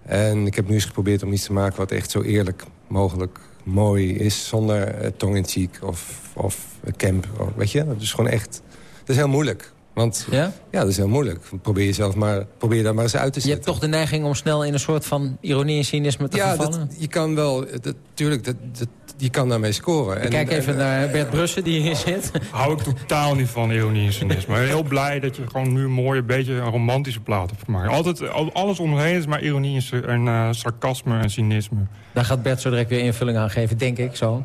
En ik heb nu eens geprobeerd om iets te maken wat echt zo eerlijk mogelijk mooi is. Zonder uh, tong in cheek of, of camp, of, weet je. Dat is gewoon echt... Dat is heel moeilijk. Want ja? ja, dat is heel moeilijk. Probeer, jezelf maar, probeer daar maar eens uit te zetten. Je hebt toch de neiging om snel in een soort van ironie en cynisme te ja, vervallen? Ja, je kan wel... Natuurlijk, dat, dat, je kan daarmee scoren. En, Kijk even en, naar Bert Brussen die hier zit. Hou ik totaal niet van ironie en cynisme. [LAUGHS] Heel blij dat je gewoon nu een mooie, beetje een romantische plaat hebt gemaakt. Altijd, alles omheen is maar ironie en uh, sarcasme en cynisme. Daar gaat Bert zo direct weer invulling aan geven, denk ik zo.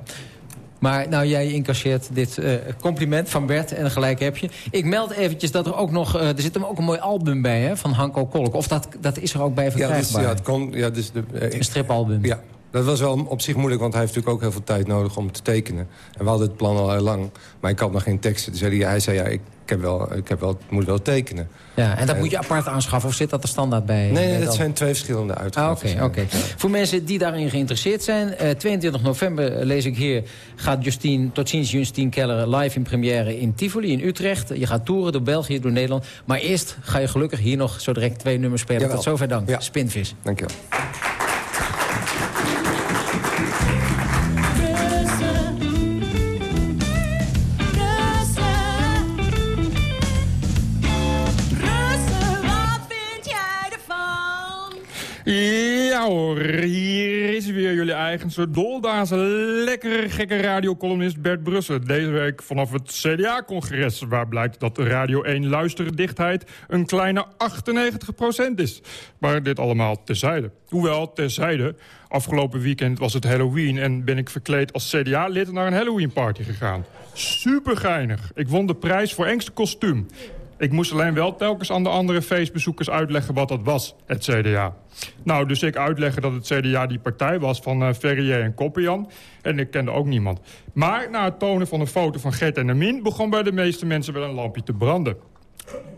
Maar nou, jij incasseert dit uh, compliment van Bert en gelijk heb je. Ik meld eventjes dat er ook nog... Uh, er zit hem ook een mooi album bij, hè, van Hanko Kolk. Of dat, dat is er ook bij verkrijgbaar? Ja, dus, ja, het kon, ja dus de, uh, een stripalbum. Ja, dat was wel op zich moeilijk, want hij heeft natuurlijk ook heel veel tijd nodig om te tekenen. En we hadden het plan al heel lang, maar ik had nog geen teksten. Dus hij, hij zei, ja, ik, heb wel, ik heb wel, moet wel tekenen. Ja, en dat en, moet je apart aanschaffen, of zit dat er standaard bij? Nee, nee dat zijn twee verschillende uitgaven. Ah, Oké, okay, okay. Voor mensen die daarin geïnteresseerd zijn... Uh, 22 november lees ik hier, gaat Justine, tot ziens Justine Keller live in première in Tivoli in Utrecht. Je gaat toeren door België, door Nederland. Maar eerst ga je gelukkig hier nog zo direct twee nummers spelen. Jawel. Tot zover dank. Ja. Spinvis. Dank je wel. Hoor, hier is weer jullie eigenste doldaze lekkere gekke radiocolumnist Bert Brussen. Deze week vanaf het CDA-congres, waar blijkt dat de Radio 1 luisterdichtheid een kleine 98% is. Maar dit allemaal terzijde. Hoewel, terzijde, afgelopen weekend was het Halloween en ben ik verkleed als CDA-lid naar een Halloween-party gegaan. Super geinig. Ik won de prijs voor engste kostuum. Ik moest alleen wel telkens aan de andere feestbezoekers uitleggen wat dat was, het CDA. Nou, dus ik uitleggen dat het CDA die partij was van uh, Ferrier en Koppenjan. En ik kende ook niemand. Maar na het tonen van een foto van Gert en Amin... begon bij de meeste mensen wel een lampje te branden.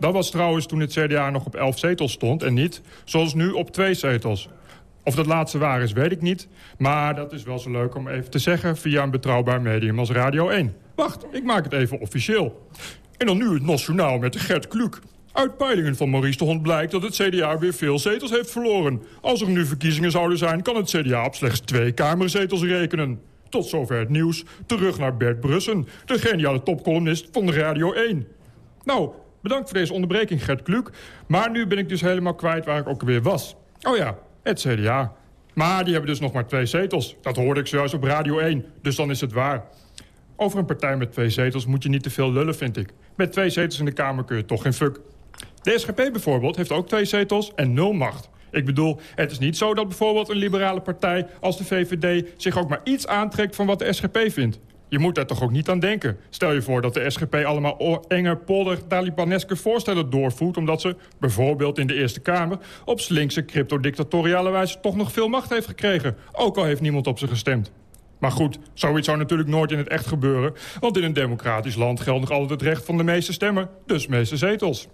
Dat was trouwens toen het CDA nog op 11 zetels stond en niet, zoals nu, op twee zetels. Of dat laatste waar is, weet ik niet. Maar dat is wel zo leuk om even te zeggen via een betrouwbaar medium als Radio 1. Wacht, ik maak het even officieel. En dan nu het nationaal met Gert Kluk. Uit peilingen van Maurice de Hond blijkt dat het CDA weer veel zetels heeft verloren. Als er nu verkiezingen zouden zijn, kan het CDA op slechts twee kamerzetels rekenen. Tot zover het nieuws. Terug naar Bert Brussen, de geniale topcolumnist van de Radio 1. Nou, bedankt voor deze onderbreking, Gert Kluk. Maar nu ben ik dus helemaal kwijt waar ik ook weer was. Oh ja, het CDA. Maar die hebben dus nog maar twee zetels. Dat hoorde ik zojuist op Radio 1, dus dan is het waar. Over een partij met twee zetels moet je niet te veel lullen, vind ik. Met twee zetels in de Kamer kun je toch geen fuck. De SGP bijvoorbeeld heeft ook twee zetels en nul macht. Ik bedoel, het is niet zo dat bijvoorbeeld een liberale partij als de VVD... zich ook maar iets aantrekt van wat de SGP vindt. Je moet daar toch ook niet aan denken. Stel je voor dat de SGP allemaal enge, polder, talibaneske voorstellen doorvoert... omdat ze, bijvoorbeeld in de Eerste Kamer... op slinkse, crypto-dictatoriale wijze toch nog veel macht heeft gekregen. Ook al heeft niemand op ze gestemd. Maar goed, zoiets zou natuurlijk nooit in het echt gebeuren... want in een democratisch land geldt nog altijd het recht van de meeste stemmen... dus meeste zetels.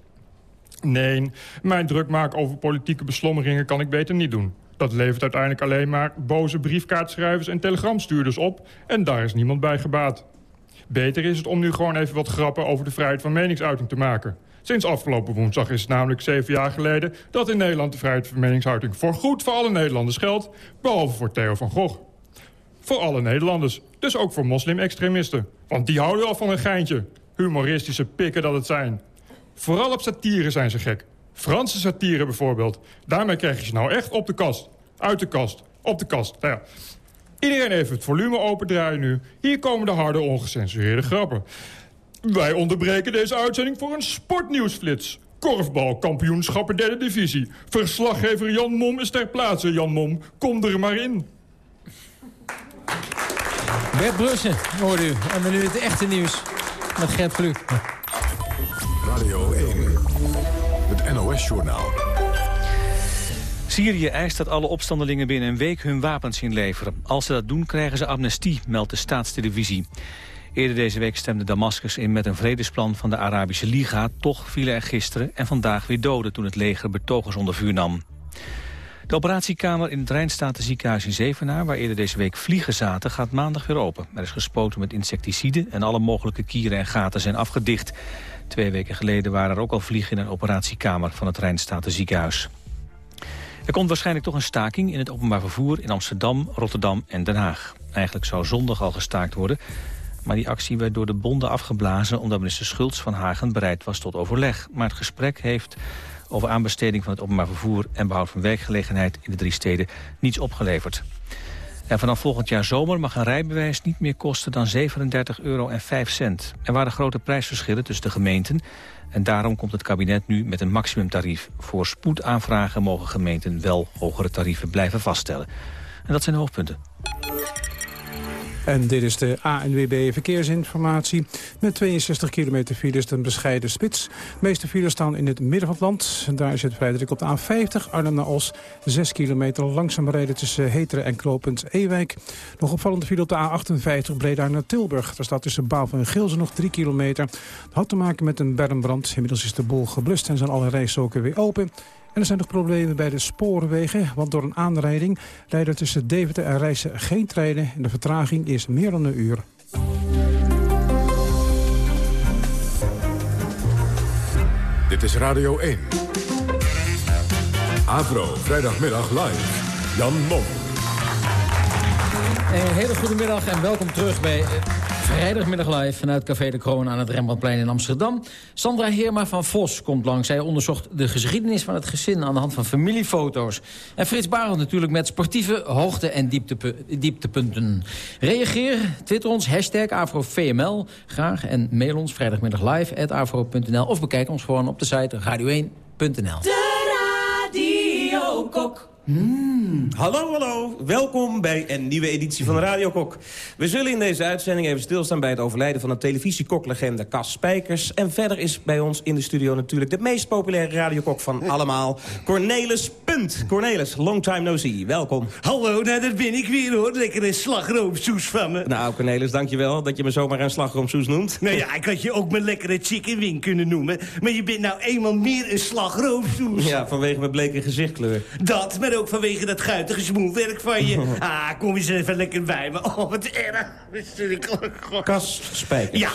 Nee, mijn druk maken over politieke beslommeringen kan ik beter niet doen. Dat levert uiteindelijk alleen maar boze briefkaartschrijvers en telegramstuurders op... en daar is niemand bij gebaat. Beter is het om nu gewoon even wat grappen over de vrijheid van meningsuiting te maken. Sinds afgelopen woensdag is het namelijk zeven jaar geleden... dat in Nederland de vrijheid van meningsuiting voor goed voor alle Nederlanders geldt... behalve voor Theo van Gogh. Voor alle Nederlanders, dus ook voor moslim-extremisten. Want die houden al van een geintje. Humoristische pikken dat het zijn. Vooral op satire zijn ze gek. Franse satire bijvoorbeeld. Daarmee krijg je ze nou echt op de kast. Uit de kast. Op de kast. Nou ja. Iedereen even het volume opendraaien nu. Hier komen de harde, ongecensureerde grappen. Wij onderbreken deze uitzending voor een sportnieuwsflits. Korfbal, kampioenschappen derde divisie. Verslaggever Jan Mom is ter plaatse. Jan Mom, kom er maar in. Bert Brussen, hoort u. En dan nu het echte nieuws met Gert Kluk. Radio 1, het NOS-journaal. Syrië eist dat alle opstandelingen binnen een week hun wapens inleveren. Als ze dat doen, krijgen ze amnestie, meldt de staatstelevisie. Eerder deze week stemde Damascus in met een vredesplan van de Arabische Liga. Toch vielen er gisteren en vandaag weer doden toen het leger betogers onder vuur nam. De operatiekamer in het Rijnstatenziekenhuis in Zevenaar... waar eerder deze week vliegen zaten, gaat maandag weer open. Er is gespoten met insecticide en alle mogelijke kieren en gaten zijn afgedicht. Twee weken geleden waren er ook al vliegen in een operatiekamer van het Rijnstatenziekenhuis. Er komt waarschijnlijk toch een staking in het openbaar vervoer in Amsterdam, Rotterdam en Den Haag. Eigenlijk zou zondag al gestaakt worden, maar die actie werd door de bonden afgeblazen... omdat minister Schultz van Hagen bereid was tot overleg. Maar het gesprek heeft over aanbesteding van het openbaar vervoer... en behoud van werkgelegenheid in de drie steden niets opgeleverd. En vanaf volgend jaar zomer mag een rijbewijs niet meer kosten dan 37,05 euro. Er waren grote prijsverschillen tussen de gemeenten... en daarom komt het kabinet nu met een maximumtarief. Voor spoedaanvragen mogen gemeenten wel hogere tarieven blijven vaststellen. En dat zijn de hoofdpunten. En dit is de ANWB Verkeersinformatie. Met 62 kilometer file is een bescheiden spits. De meeste files staan in het midden van het land. Daar vrij druk op de A50, Arnhem naar Os. 6 kilometer langzaam rijden tussen Heteren en Knooppunt Ewijk. Nog opvallende file op de A58, Breda naar Tilburg. Daar staat tussen Bavel en Geelze nog 3 kilometer. Dat had te maken met een bermbrand. Inmiddels is de boel geblust en zijn alle rijstroken weer open. En er zijn nog problemen bij de spoorwegen, want door een aanrijding rijden tussen Deventer en Rijssen geen treinen en de vertraging is meer dan een uur. Dit is Radio 1. Avro, vrijdagmiddag live. Jan Mom. Een hele goede middag en welkom terug bij Vrijdagmiddag live vanuit Café de Kroon aan het Rembrandtplein in Amsterdam. Sandra Heerma van Vos komt langs. Zij onderzocht de geschiedenis van het gezin aan de hand van familiefoto's. En Frits Barend natuurlijk met sportieve hoogte- en dieptepu dieptepunten. Reageer, twitter ons, hashtag AfroVML. Graag en mail ons vrijdagmiddag live afro.nl. Of bekijk ons gewoon op de site radio1.nl. De Radio Kok. Mm. Hallo, hallo. Welkom bij een nieuwe editie van Radio Kok. We zullen in deze uitzending even stilstaan bij het overlijden van een televisiekoklegende Cas Spijkers. En verder is bij ons in de studio natuurlijk de meest populaire radiokok van [LAUGHS] allemaal, Cornelis Punt. Cornelis, long time no see. Welkom. Hallo, nou, daar ben ik weer hoor. Lekkere slagroomsoes van me. Nou, Cornelis, dankjewel dat je me zomaar een slagroomsoes noemt. [LAUGHS] Nou ja, ik had je ook mijn lekkere chicken wing kunnen noemen. Maar je bent nou eenmaal meer een slagroomsoes. Ja, vanwege mijn bleke gezichtkleur. Dat, maar ook vanwege dat guitige smoelwerk van je. [LAUGHS] Ah, kom eens even lekker bij me. Oh, wat erg. Spijkers. Ja.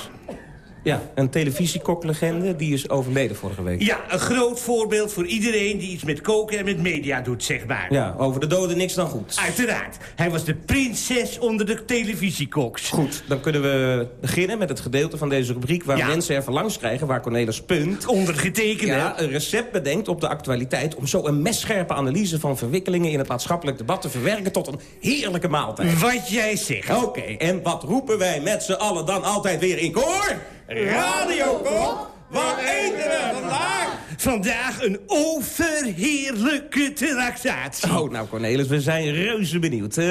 Ja, een televisiekoklegende, die is overleden vorige week. Ja, een groot voorbeeld voor iedereen die iets met koken en met media doet, zeg maar. Ja, over de doden niks dan goed. Uiteraard. Hij was de prinses onder de televisiekoks. Goed, dan kunnen we beginnen met het gedeelte van deze rubriek... waar Ja. mensen er verlangs krijgen, waar Cornelis Punt... Ondergetekende. Ja, een recept bedenkt op de actualiteit... om zo een messcherpe analyse van verwikkelingen... in het maatschappelijk debat te verwerken tot een heerlijke maaltijd. Wat jij zegt. Oké, en wat roepen wij met z'n allen dan altijd weer in koor? Radio Kok, wat eten we vandaag? Vandaag een overheerlijke tractatie. Oh, nou Cornelis, we zijn reuze benieuwd. Eh,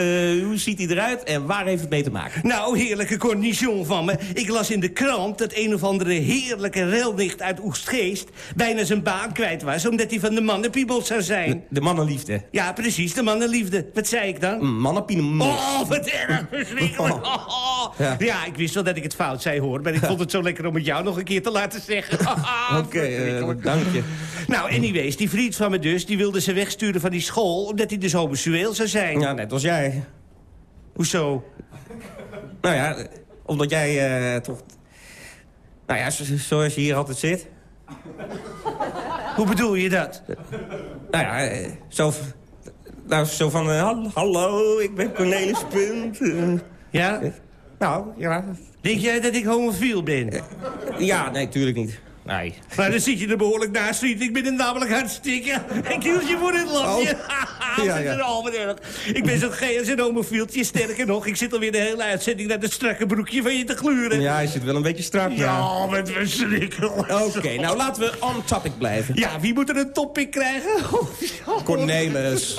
hoe ziet hij eruit en waar heeft het mee te maken? Nou, heerlijke cornichon van me. Ik las in de krant dat een of andere heerlijke relnicht uit Oestgeest... bijna zijn baan kwijt was, omdat hij van de mannenpiebel zou zijn. De mannenliefde. Ja, precies, de mannenliefde. Wat zei ik dan? Mannenpiemel. Oh, wat erg, verschrikkelijk. Oh. Ja. Ja. ik wist wel dat ik het fout zei, hoor. Maar ik vond het zo lekker om het jou nog een keer te laten zeggen. [LAUGHS] Oké, eh, dank je. Nou, anyways, die vriend van me dus... die wilde ze wegsturen van die school... omdat hij dus homoseksueel zou zijn. Ja, net als jij. Hoezo? Nou ja, Omdat jij eh, toch... Nou ja, zo- zoals je hier altijd zit. Hoe bedoel je dat? Nou ja, eh, zo, nou, zo van... hal- hallo, ik ben Cornelis Punt. Ja? Nou, ja. Denk jij dat ik homofiel ben? Ja, nee, tuurlijk niet. Nee. Maar dan zit je er behoorlijk naast, vriend. Ik ben het namelijk hartstikke. Ik hield je voor dit lapje. Oh. [LAUGHS] Ja, ja. er al erg. Ik ben zo gay als een homofieltje. Sterker nog, ik zit alweer de hele uitzending... naar het strakke broekje van je te gluren. Ja, hij zit wel een beetje strak, ja. Ja, met verschrikkelijk. Oké, nou laten we on topic blijven. Ja, wie moet er een topic krijgen? Cornelis.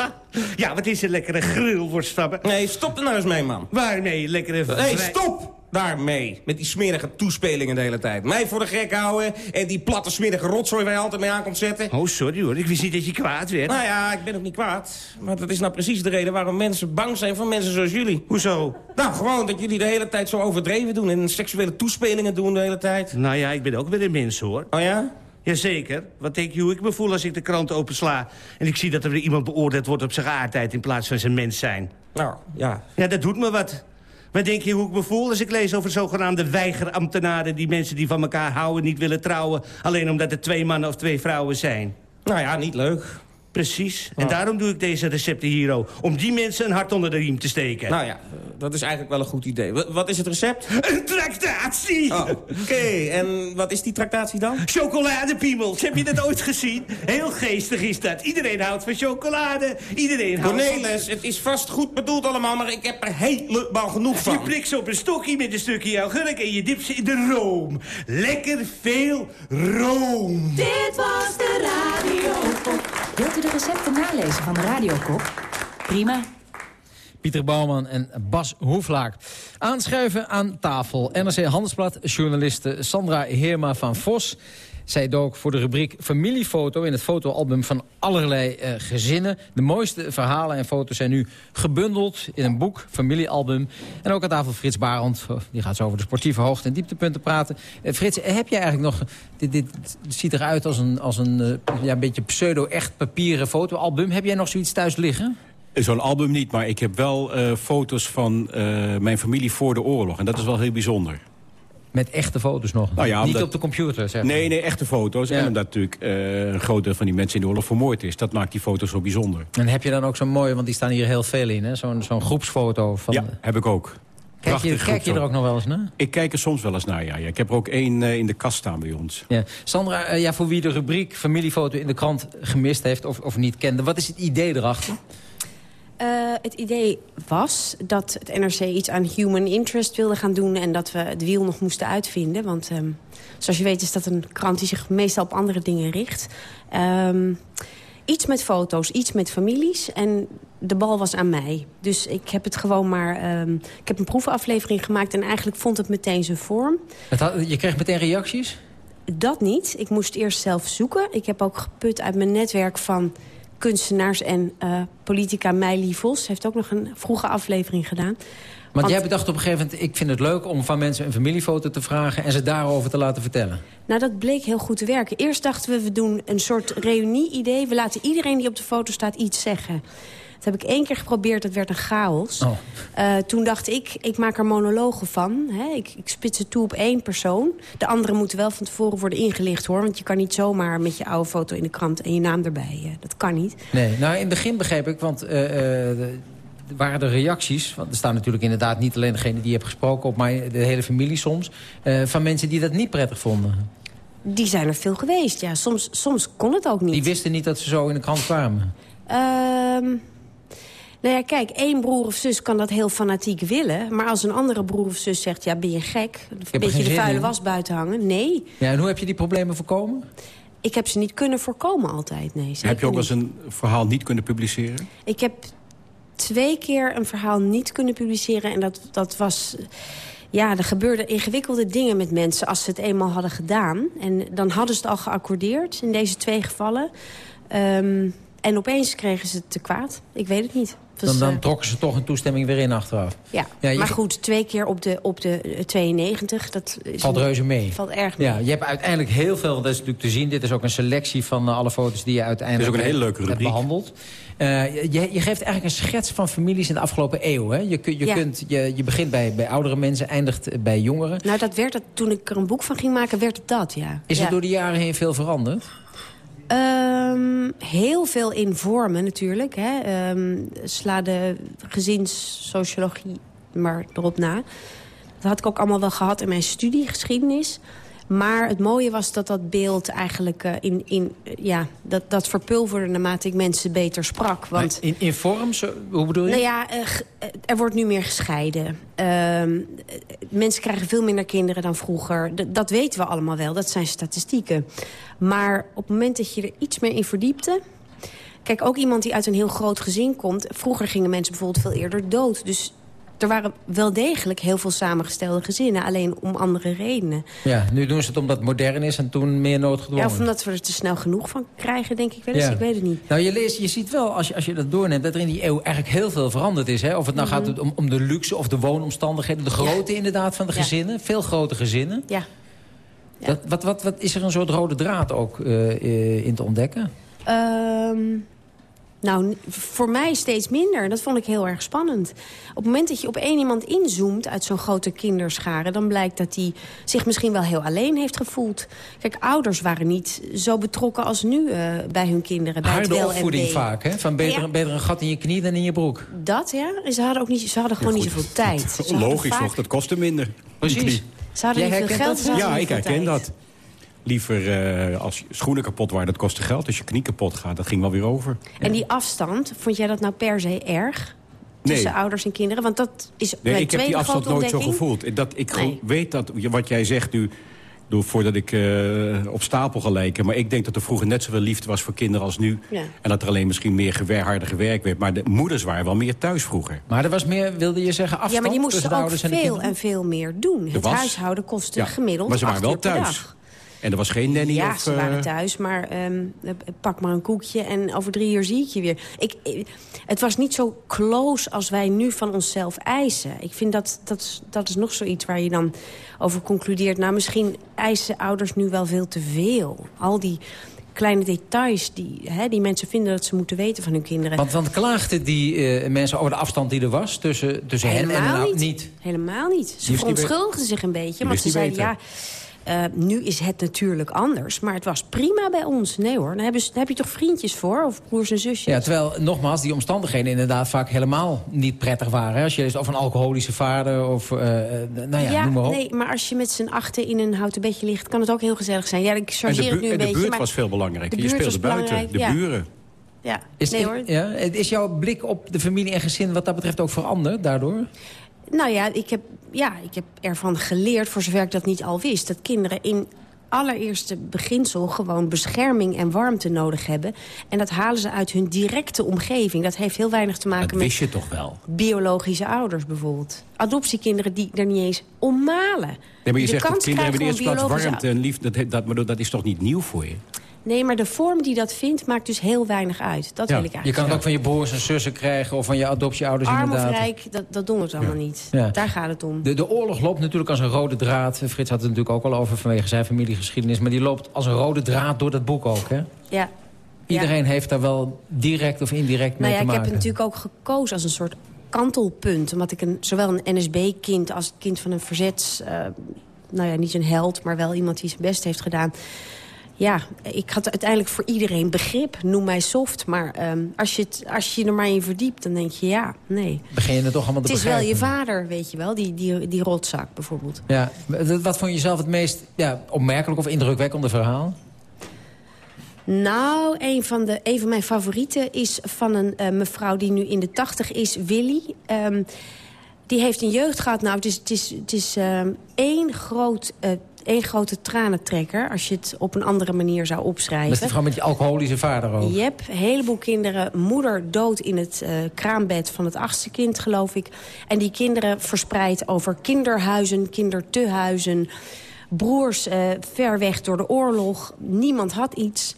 Ja, wat is een lekkere grill voor stappen. Nee, stop er nou eens mee, man. Waarmee, lekkere... Nee, vrij- stop! Daarmee. Met die smerige toespelingen de hele tijd. Mij voor de gek houden en die platte smerige rotzooi waar je altijd mee aan komt zetten. Oh, sorry hoor. Ik wist niet dat je kwaad werd. Nou ja, ik ben ook niet kwaad. Maar dat is nou precies de reden waarom mensen bang zijn van mensen zoals jullie. Hoezo? Nou, gewoon dat jullie de hele tijd zo overdreven doen... en seksuele toespelingen doen de hele tijd. Nou ja, ik ben ook weer een mens hoor. Oh ja? Jazeker. Wat denk je hoe ik me voel als ik de krant opensla... en ik zie dat er weer iemand beoordeeld wordt op zijn geaardheid... in plaats van zijn mens zijn? Nou, ja. Ja, dat doet me wat. Wat denk je hoe ik me voel als ik lees over zogenaamde weigerambtenaren... die mensen die van elkaar houden niet willen trouwen... alleen omdat er twee mannen of twee vrouwen zijn? Nou ja, niet leuk. Precies. En daarom doe ik deze recepten hier ook. Om die mensen een hart onder de riem te steken. Nou ja, dat is eigenlijk wel een goed idee. Wa- Wat is het recept? Een tractatie! Oh, Oké, en wat is die tractatie dan? Chocoladepiemels, heb je dat ooit gezien? Heel geestig is dat. Iedereen houdt van chocolade. Iedereen houdt van... Cornelis, het is vast goed bedoeld allemaal, maar ik heb er helemaal genoeg van. Je prikt ze op een stokje met een stukje augurk en je dipt ze in de room. Lekker veel room. Dit was de Radio Wilt u de recepten nalezen van de Radiokok? Prima. Pieter Bouwman en Bas Hoeflaak. Aanschuiven aan tafel. NRC Handelsblad, journaliste Sandra Heerma van Vos. Zij dook voor de rubriek familiefoto in het fotoalbum van allerlei eh, gezinnen. De mooiste verhalen en foto's zijn nu gebundeld in een boek, familiealbum. En ook aan tafel Frits Barend, die gaat zo over de sportieve hoogte- en dieptepunten praten. Eh, Frits, heb jij eigenlijk nog... Dit, dit ziet eruit als een, als een eh, ja, een beetje pseudo-echt papieren fotoalbum. Heb jij nog zoiets thuis liggen? Zo'n album niet, maar ik heb wel foto's van mijn familie voor de oorlog. En dat is wel heel bijzonder. Met echte foto's nog? Nou ja, Niet op de computer, zeg maar. Nee, nee, echte foto's. Ja. En omdat natuurlijk eh, een groot deel van die mensen in de oorlog vermoord is. Dat maakt die foto's zo bijzonder. En heb je dan ook zo'n mooie, want die staan hier heel veel in? Zo'n zo'n groepsfoto van... Ja, heb ik ook. Kijk je, kijk je er ook nog wel eens naar? Ik kijk er soms wel eens naar, ja. ja. Ik heb er ook één eh, in de kast staan bij ons. Ja. Sandra, eh, ja, voor wie de rubriek familiefoto in de krant gemist heeft of, of niet kende... wat is het idee erachter? Eh, het idee was dat het NRC iets aan human interest wilde gaan doen... en dat we het wiel nog moesten uitvinden. Want ehm, zoals je weet is dat een krant die zich meestal op andere dingen richt. Ehm, iets met foto's, iets met families. En de bal was aan mij. Dus ik heb het gewoon maar... ehm, ik heb een proefaflevering gemaakt en eigenlijk vond het meteen zijn vorm. Had- je kreeg meteen reacties? Dat niet. Ik moest eerst zelf zoeken. Ik heb ook geput uit mijn netwerk van kunstenaars en eh, politica Meili Vos. Heeft ook nog een vroege aflevering gedaan. Want, jij bedacht op een gegeven moment... ik vind het leuk om van mensen een familiefoto te vragen... en ze daarover te laten vertellen. Nou, dat bleek heel goed te werken. Eerst dachten we, we doen een soort reunie-idee. We laten iedereen die op de foto staat iets zeggen. Dat heb ik één keer geprobeerd, dat werd een chaos. Oh. Eh, toen dacht ik, ik maak er monologen van. Hè? Ik, ik spits het toe op één persoon. De anderen moeten wel van tevoren worden ingelicht, hoor. Want je kan niet zomaar met je oude foto in de krant en je naam erbij. eh, dat kan niet. Nee, nou in het begin begreep ik, want eh, de- er waren de reacties... want er staan natuurlijk inderdaad niet alleen degene die je hebt gesproken... op maar de hele familie soms... van mensen die dat niet prettig vonden. Die zijn er veel geweest, ja. Soms, soms kon het ook niet. Die wisten niet dat ze zo in de krant kwamen. Ehm, nou ja, kijk, één broer of zus kan dat heel fanatiek willen. Maar als een andere broer of zus zegt, ja, ben je gek? Een beetje de vuile in. was buiten hangen. Nee, Ja, en hoe heb je die problemen voorkomen? ik heb ze niet kunnen voorkomen altijd. Nee, zeker heb je ook wel niet. eens een verhaal niet kunnen publiceren? Ik heb twee keer een verhaal niet kunnen publiceren. En dat, dat was... Ja, er gebeurden ingewikkelde dingen met mensen als ze het eenmaal hadden gedaan. En dan hadden ze het al geaccordeerd in deze twee gevallen. Ehm, en opeens kregen ze het te kwaad. Ik weet het niet. Dus, dan, dan eh, trokken ze toch een toestemming weer in achteraf. Ja, Ja, maar goed, twee keer op de, op de eh, 92, dat is Valt reuze mee. Valt erg mee. Ja, je hebt uiteindelijk heel veel, dat is natuurlijk te zien. Dit is ook een selectie van eh, alle foto's die je uiteindelijk Het is ook een hele leuke hebt rubriek. behandeld. Eh, je, je geeft eigenlijk een schets van families in de afgelopen eeuw. Hè? Je, je, Ja. kunt, je, je begint bij, bij oudere mensen, eindigt bij jongeren. Nou, dat werd het, toen ik er een boek van ging maken, werd het dat, ja. Is ja. er door de jaren heen veel veranderd? Ehm, heel veel in vormen natuurlijk. Hè. Ehm, sla de gezinssociologie maar erop na. Dat had ik ook allemaal wel gehad in mijn studie geschiedenis. Maar het mooie was dat dat beeld eigenlijk eh, in, in eh, ja, dat, dat verpulverde naarmate ik mensen beter sprak. Want In, in vorm, zo, hoe bedoel je? nou ja, eh, er wordt nu meer gescheiden. Ehm, eh, mensen krijgen veel minder kinderen dan vroeger. D- dat weten we allemaal wel, dat zijn statistieken. Maar op het moment dat je er iets meer in verdiepte... Kijk, ook iemand die uit een heel groot gezin komt... vroeger gingen mensen bijvoorbeeld veel eerder dood. Dus er waren wel degelijk heel veel samengestelde gezinnen. Alleen om andere redenen. Ja, nu doen ze het omdat het modern is en toen meer Ja, noodgedwongen. of omdat we er te snel genoeg van krijgen, denk ik wel eens. Ja. Ik weet het niet. Nou, je, leest, je ziet wel, als je, als je dat doorneemt... dat er in die eeuw eigenlijk heel veel veranderd is. Hè? Of het nou Mhm. gaat om, om de luxe of de woonomstandigheden. De grootte inderdaad van de Ja. gezinnen. Veel grote gezinnen. Ja. Dat, wat, wat, wat is er een soort rode draad ook eh, eh, in te ontdekken? Ehm, nou, voor mij steeds minder. Dat vond ik heel erg spannend. Op het moment dat je op één iemand inzoomt uit zo'n grote kinderschare... dan blijkt dat hij zich misschien wel heel alleen heeft gevoeld. Kijk, ouders waren niet zo betrokken als nu eh, bij hun kinderen. Bij het Harde opvoeding vaak, hè? Van beter, Ja. beter een gat in je knie dan in je broek. Dat, ja. Ze hadden, ook niet, ze hadden gewoon niet zoveel tijd. [LAUGHS] Logisch vaak- toch, dat kostte minder. Precies. Ze hadden Jij niet veel geld, dat? ze hadden Ja, ik herken tijd. dat. Liever eh, als je schoenen kapot waren, dat kostte geld. Als je knie kapot gaat, dat ging wel weer over. En die afstand, vond jij dat nou per se erg? Tussen Nee. ouders en kinderen? Want dat is Nee, mijn ik heb die afstand nooit zo gevoeld. Dat, ik Nee. weet dat, wat jij zegt nu, door, voordat ik eh, op stapel ga lijken... maar ik denk dat er vroeger net zoveel liefde was voor kinderen als nu. Ja. En dat er alleen misschien meer gewer, harder gewerkt werd. Maar de moeders waren wel meer thuis vroeger. Maar er was meer, wilde je zeggen, afstand Ja, maar die moesten de ook ouders en de veel en veel meer doen. Het was- huishouden kostte Ja, gemiddeld maar ze waren wel thuis. En er was geen nanny Ja, of... ze eh, waren thuis, maar ehm, eh, pak maar een koekje en over drie uur zie ik je weer. Ik, eh, het was niet zo close als wij nu van onszelf eisen. Ik vind dat, dat, is- dat is nog zoiets waar je dan over concludeert. Nou, misschien eisen ouders nu wel veel te veel. Al die kleine details die, hè, die mensen vinden dat ze moeten weten van hun kinderen. Want, want klaagden die eh, mensen over de afstand die er was tussen, tussen hen en ouders? niet. Helemaal niet. Ze verontschuldigden zich een beetje. Wist ze zeiden, ja, eh, nu is het natuurlijk anders. Maar het was prima bij ons. Nee hoor, daar, hebben daar heb je toch vriendjes voor? Of broers en zusjes? Ja, terwijl, nogmaals, die omstandigheden inderdaad vaak helemaal niet prettig waren. hè. Als je leest over een alcoholische vader of, eh, eh, nou ja, noem maar op. nee, maar als je met z'n achten in een houten bedje ligt... kan het ook heel gezellig zijn. Ja, ik chargeer het nu een en de beetje. buurt maar was veel belangrijker. de Je buurt speelde was buiten, de ja. buren. Ja, Is, nee hoor. ja, is jouw blik op de familie en gezin wat dat betreft ook veranderd daardoor? Nou ja ik, heb, ja, ik heb ervan geleerd, voor zover ik dat niet al wist... dat kinderen in allereerste beginsel gewoon bescherming en warmte nodig hebben. En dat halen ze uit hun directe omgeving. Dat heeft heel weinig te maken Dat met wist je toch wel? biologische ouders bijvoorbeeld. Adoptiekinderen die er niet eens om malen. Nee, maar je De zegt dat kinderen hebben in de eerste plaats warmte en liefde. Dat, dat, maar dat is toch niet nieuw voor je? Nee, maar de vorm die dat vindt maakt dus heel weinig uit. Dat wil ik eigenlijk je kan het ook van je broers en zussen krijgen of van je adoptieouders Arm inderdaad. of rijk, dat, dat doen we het allemaal niet. Ja. Daar gaat het om. De, de oorlog loopt natuurlijk als een rode draad. Frits had het natuurlijk ook al over vanwege zijn familiegeschiedenis. Maar die loopt als een rode draad door dat boek ook, hè? Ja. Iedereen heeft daar wel direct of indirect mee Nou ja, te ik maken. heb natuurlijk ook gekozen als een soort kantelpunt. Omdat ik een, zowel een NSB-kind als het kind van een verzets... eh, nou ja, niet een held, maar wel iemand die zijn best heeft gedaan. Ja, ik had uiteindelijk voor iedereen begrip. Noem mij soft, maar ehm, als, je het, als je er maar in verdiept... dan denk je ja, nee. Begin je het toch allemaal te Het is wel je vader, weet je wel, die, die, die rotzak bijvoorbeeld. Ja, wat vond je zelf het meest ja, opmerkelijk of indrukwekkende verhaal? Nou, een van, de, een van mijn favorieten is van een eh, mevrouw die nu in de tachtig is, Willy. Ehm, die heeft een jeugd gehad. Nou, het is, het is, het is ehm, één, groot, eh, één grote tranentrekker... als je het op een andere manier zou opschrijven. Dat is die vrouw met die alcoholische vader ook. Jep, een heleboel kinderen. Moeder dood in het eh, kraambed van het achtste kind, geloof ik. En die kinderen verspreid over kinderhuizen, kindertehuizen... broers eh, ver weg door de oorlog. Niemand had iets.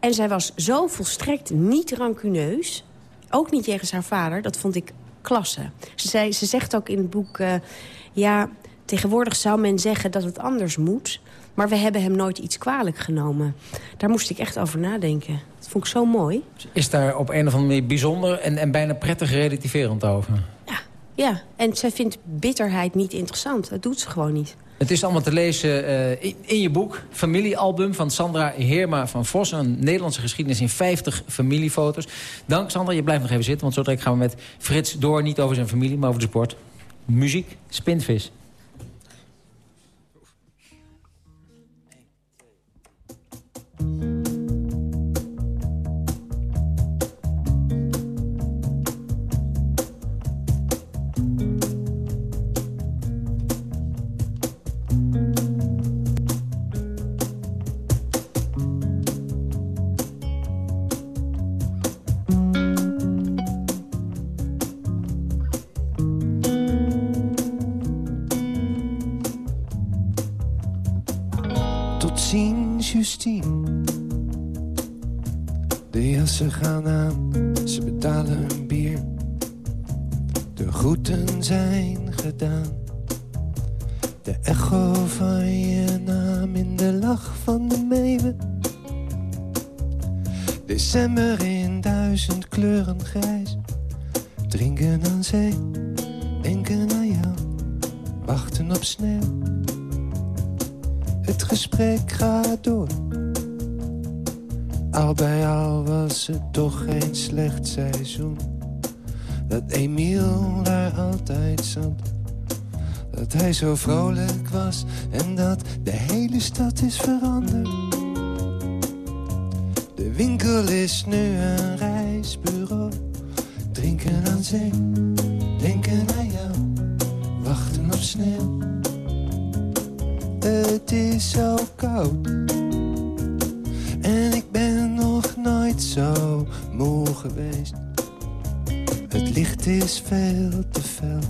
En zij was zo volstrekt niet rancuneus. Ook niet jegens haar vader. Dat vond ik klasse. Ze, zei, ze zegt ook in het boek... Uh, ja, tegenwoordig zou men zeggen dat het anders moet... maar we hebben hem nooit iets kwalijk genomen. Daar moest ik echt over nadenken. Dat vond ik zo mooi. Is daar op een of andere manier bijzonder en, en bijna prettig relativerend over? Ja, ja, en zij vindt bitterheid niet interessant. Dat doet ze gewoon niet. Het is allemaal te lezen uh, in, in, je boek. Familiealbum van Sandra Heerma van Vos. Een Nederlandse geschiedenis in 50 familiefoto's. Dank Sandra, je blijft nog even zitten. Want zo direct gaan we met Frits door. Niet over zijn familie, maar over de sport. Muziek, spinvis. Bye. De jassen gaan aan, ze betalen een bier. De groeten zijn gedaan. De echo van je naam in de lach van de meeuwen. December in duizend kleuren grijs. Drinken aan zee, denken aan jou. Wachten op sneeuw. Het gesprek gaat door al bij al was het toch geen slecht seizoen. Dat Emiel daar altijd zat. Dat hij zo vrolijk was en dat de hele stad is veranderd. De winkel is nu een reisbureau. Drinken aan zee, denken aan jou. Wachten op sneeuw. Het is zo koud. Zo moe geweest. Het licht is veel te fel.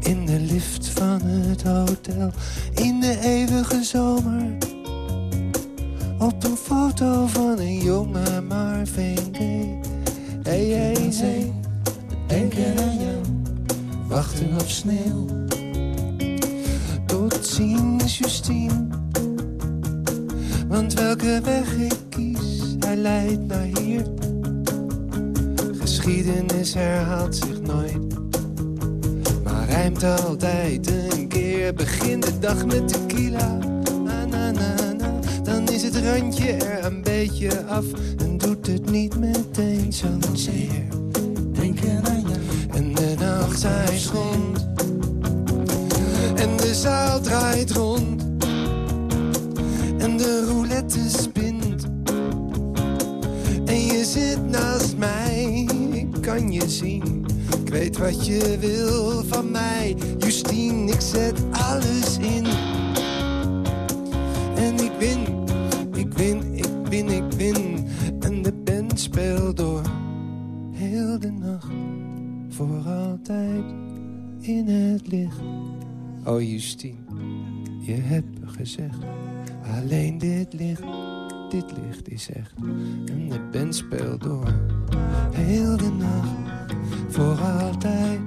In de lift van het hotel. In de eeuwige zomer. Op een foto van een jonge Marvin Gaye. Hey, hey, zee. Denken aan jou. Wachten op sneeuw. Tot ziens, Justine. Want welke weg ik kies, leidt naar hier. Geschiedenis herhaalt zich nooit. Maar rijmt altijd een keer. Begin de dag met tequila. Na, na, na, na. Dan is het randje er een beetje af. En doet het niet meteen zozeer. Denken aan jou. En de nacht draait rond. En de zaal draait rond en de roulette spint. Zit naast mij, ik kan je zien. Ik weet wat je wil van mij, Justine, ik zet alles in. En ik win, ik win, ik win, ik win. En de band speelt door, heel de nacht, voor altijd. In het licht. Oh Justine, je hebt gezegd. Alleen dit licht, dit licht is echt. En de band speelt door. Heel de nacht, voor altijd,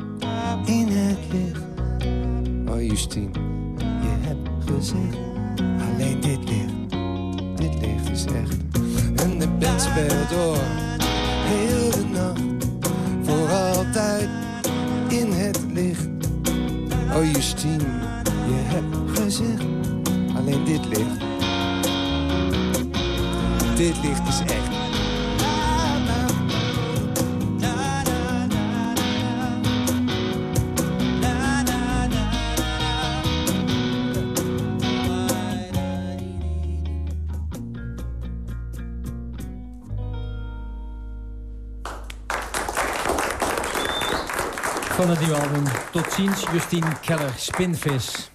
in het licht. Oh Justine, je hebt gezegd. Alleen dit licht, dit licht is echt. En de band speelt door. Heel de nacht, voor altijd, in het licht. Oh Justine, je hebt gezegd. Alleen dit licht dit licht is echt. Van het nieuwe album Tot ziens, Justine Keller, Spinvis.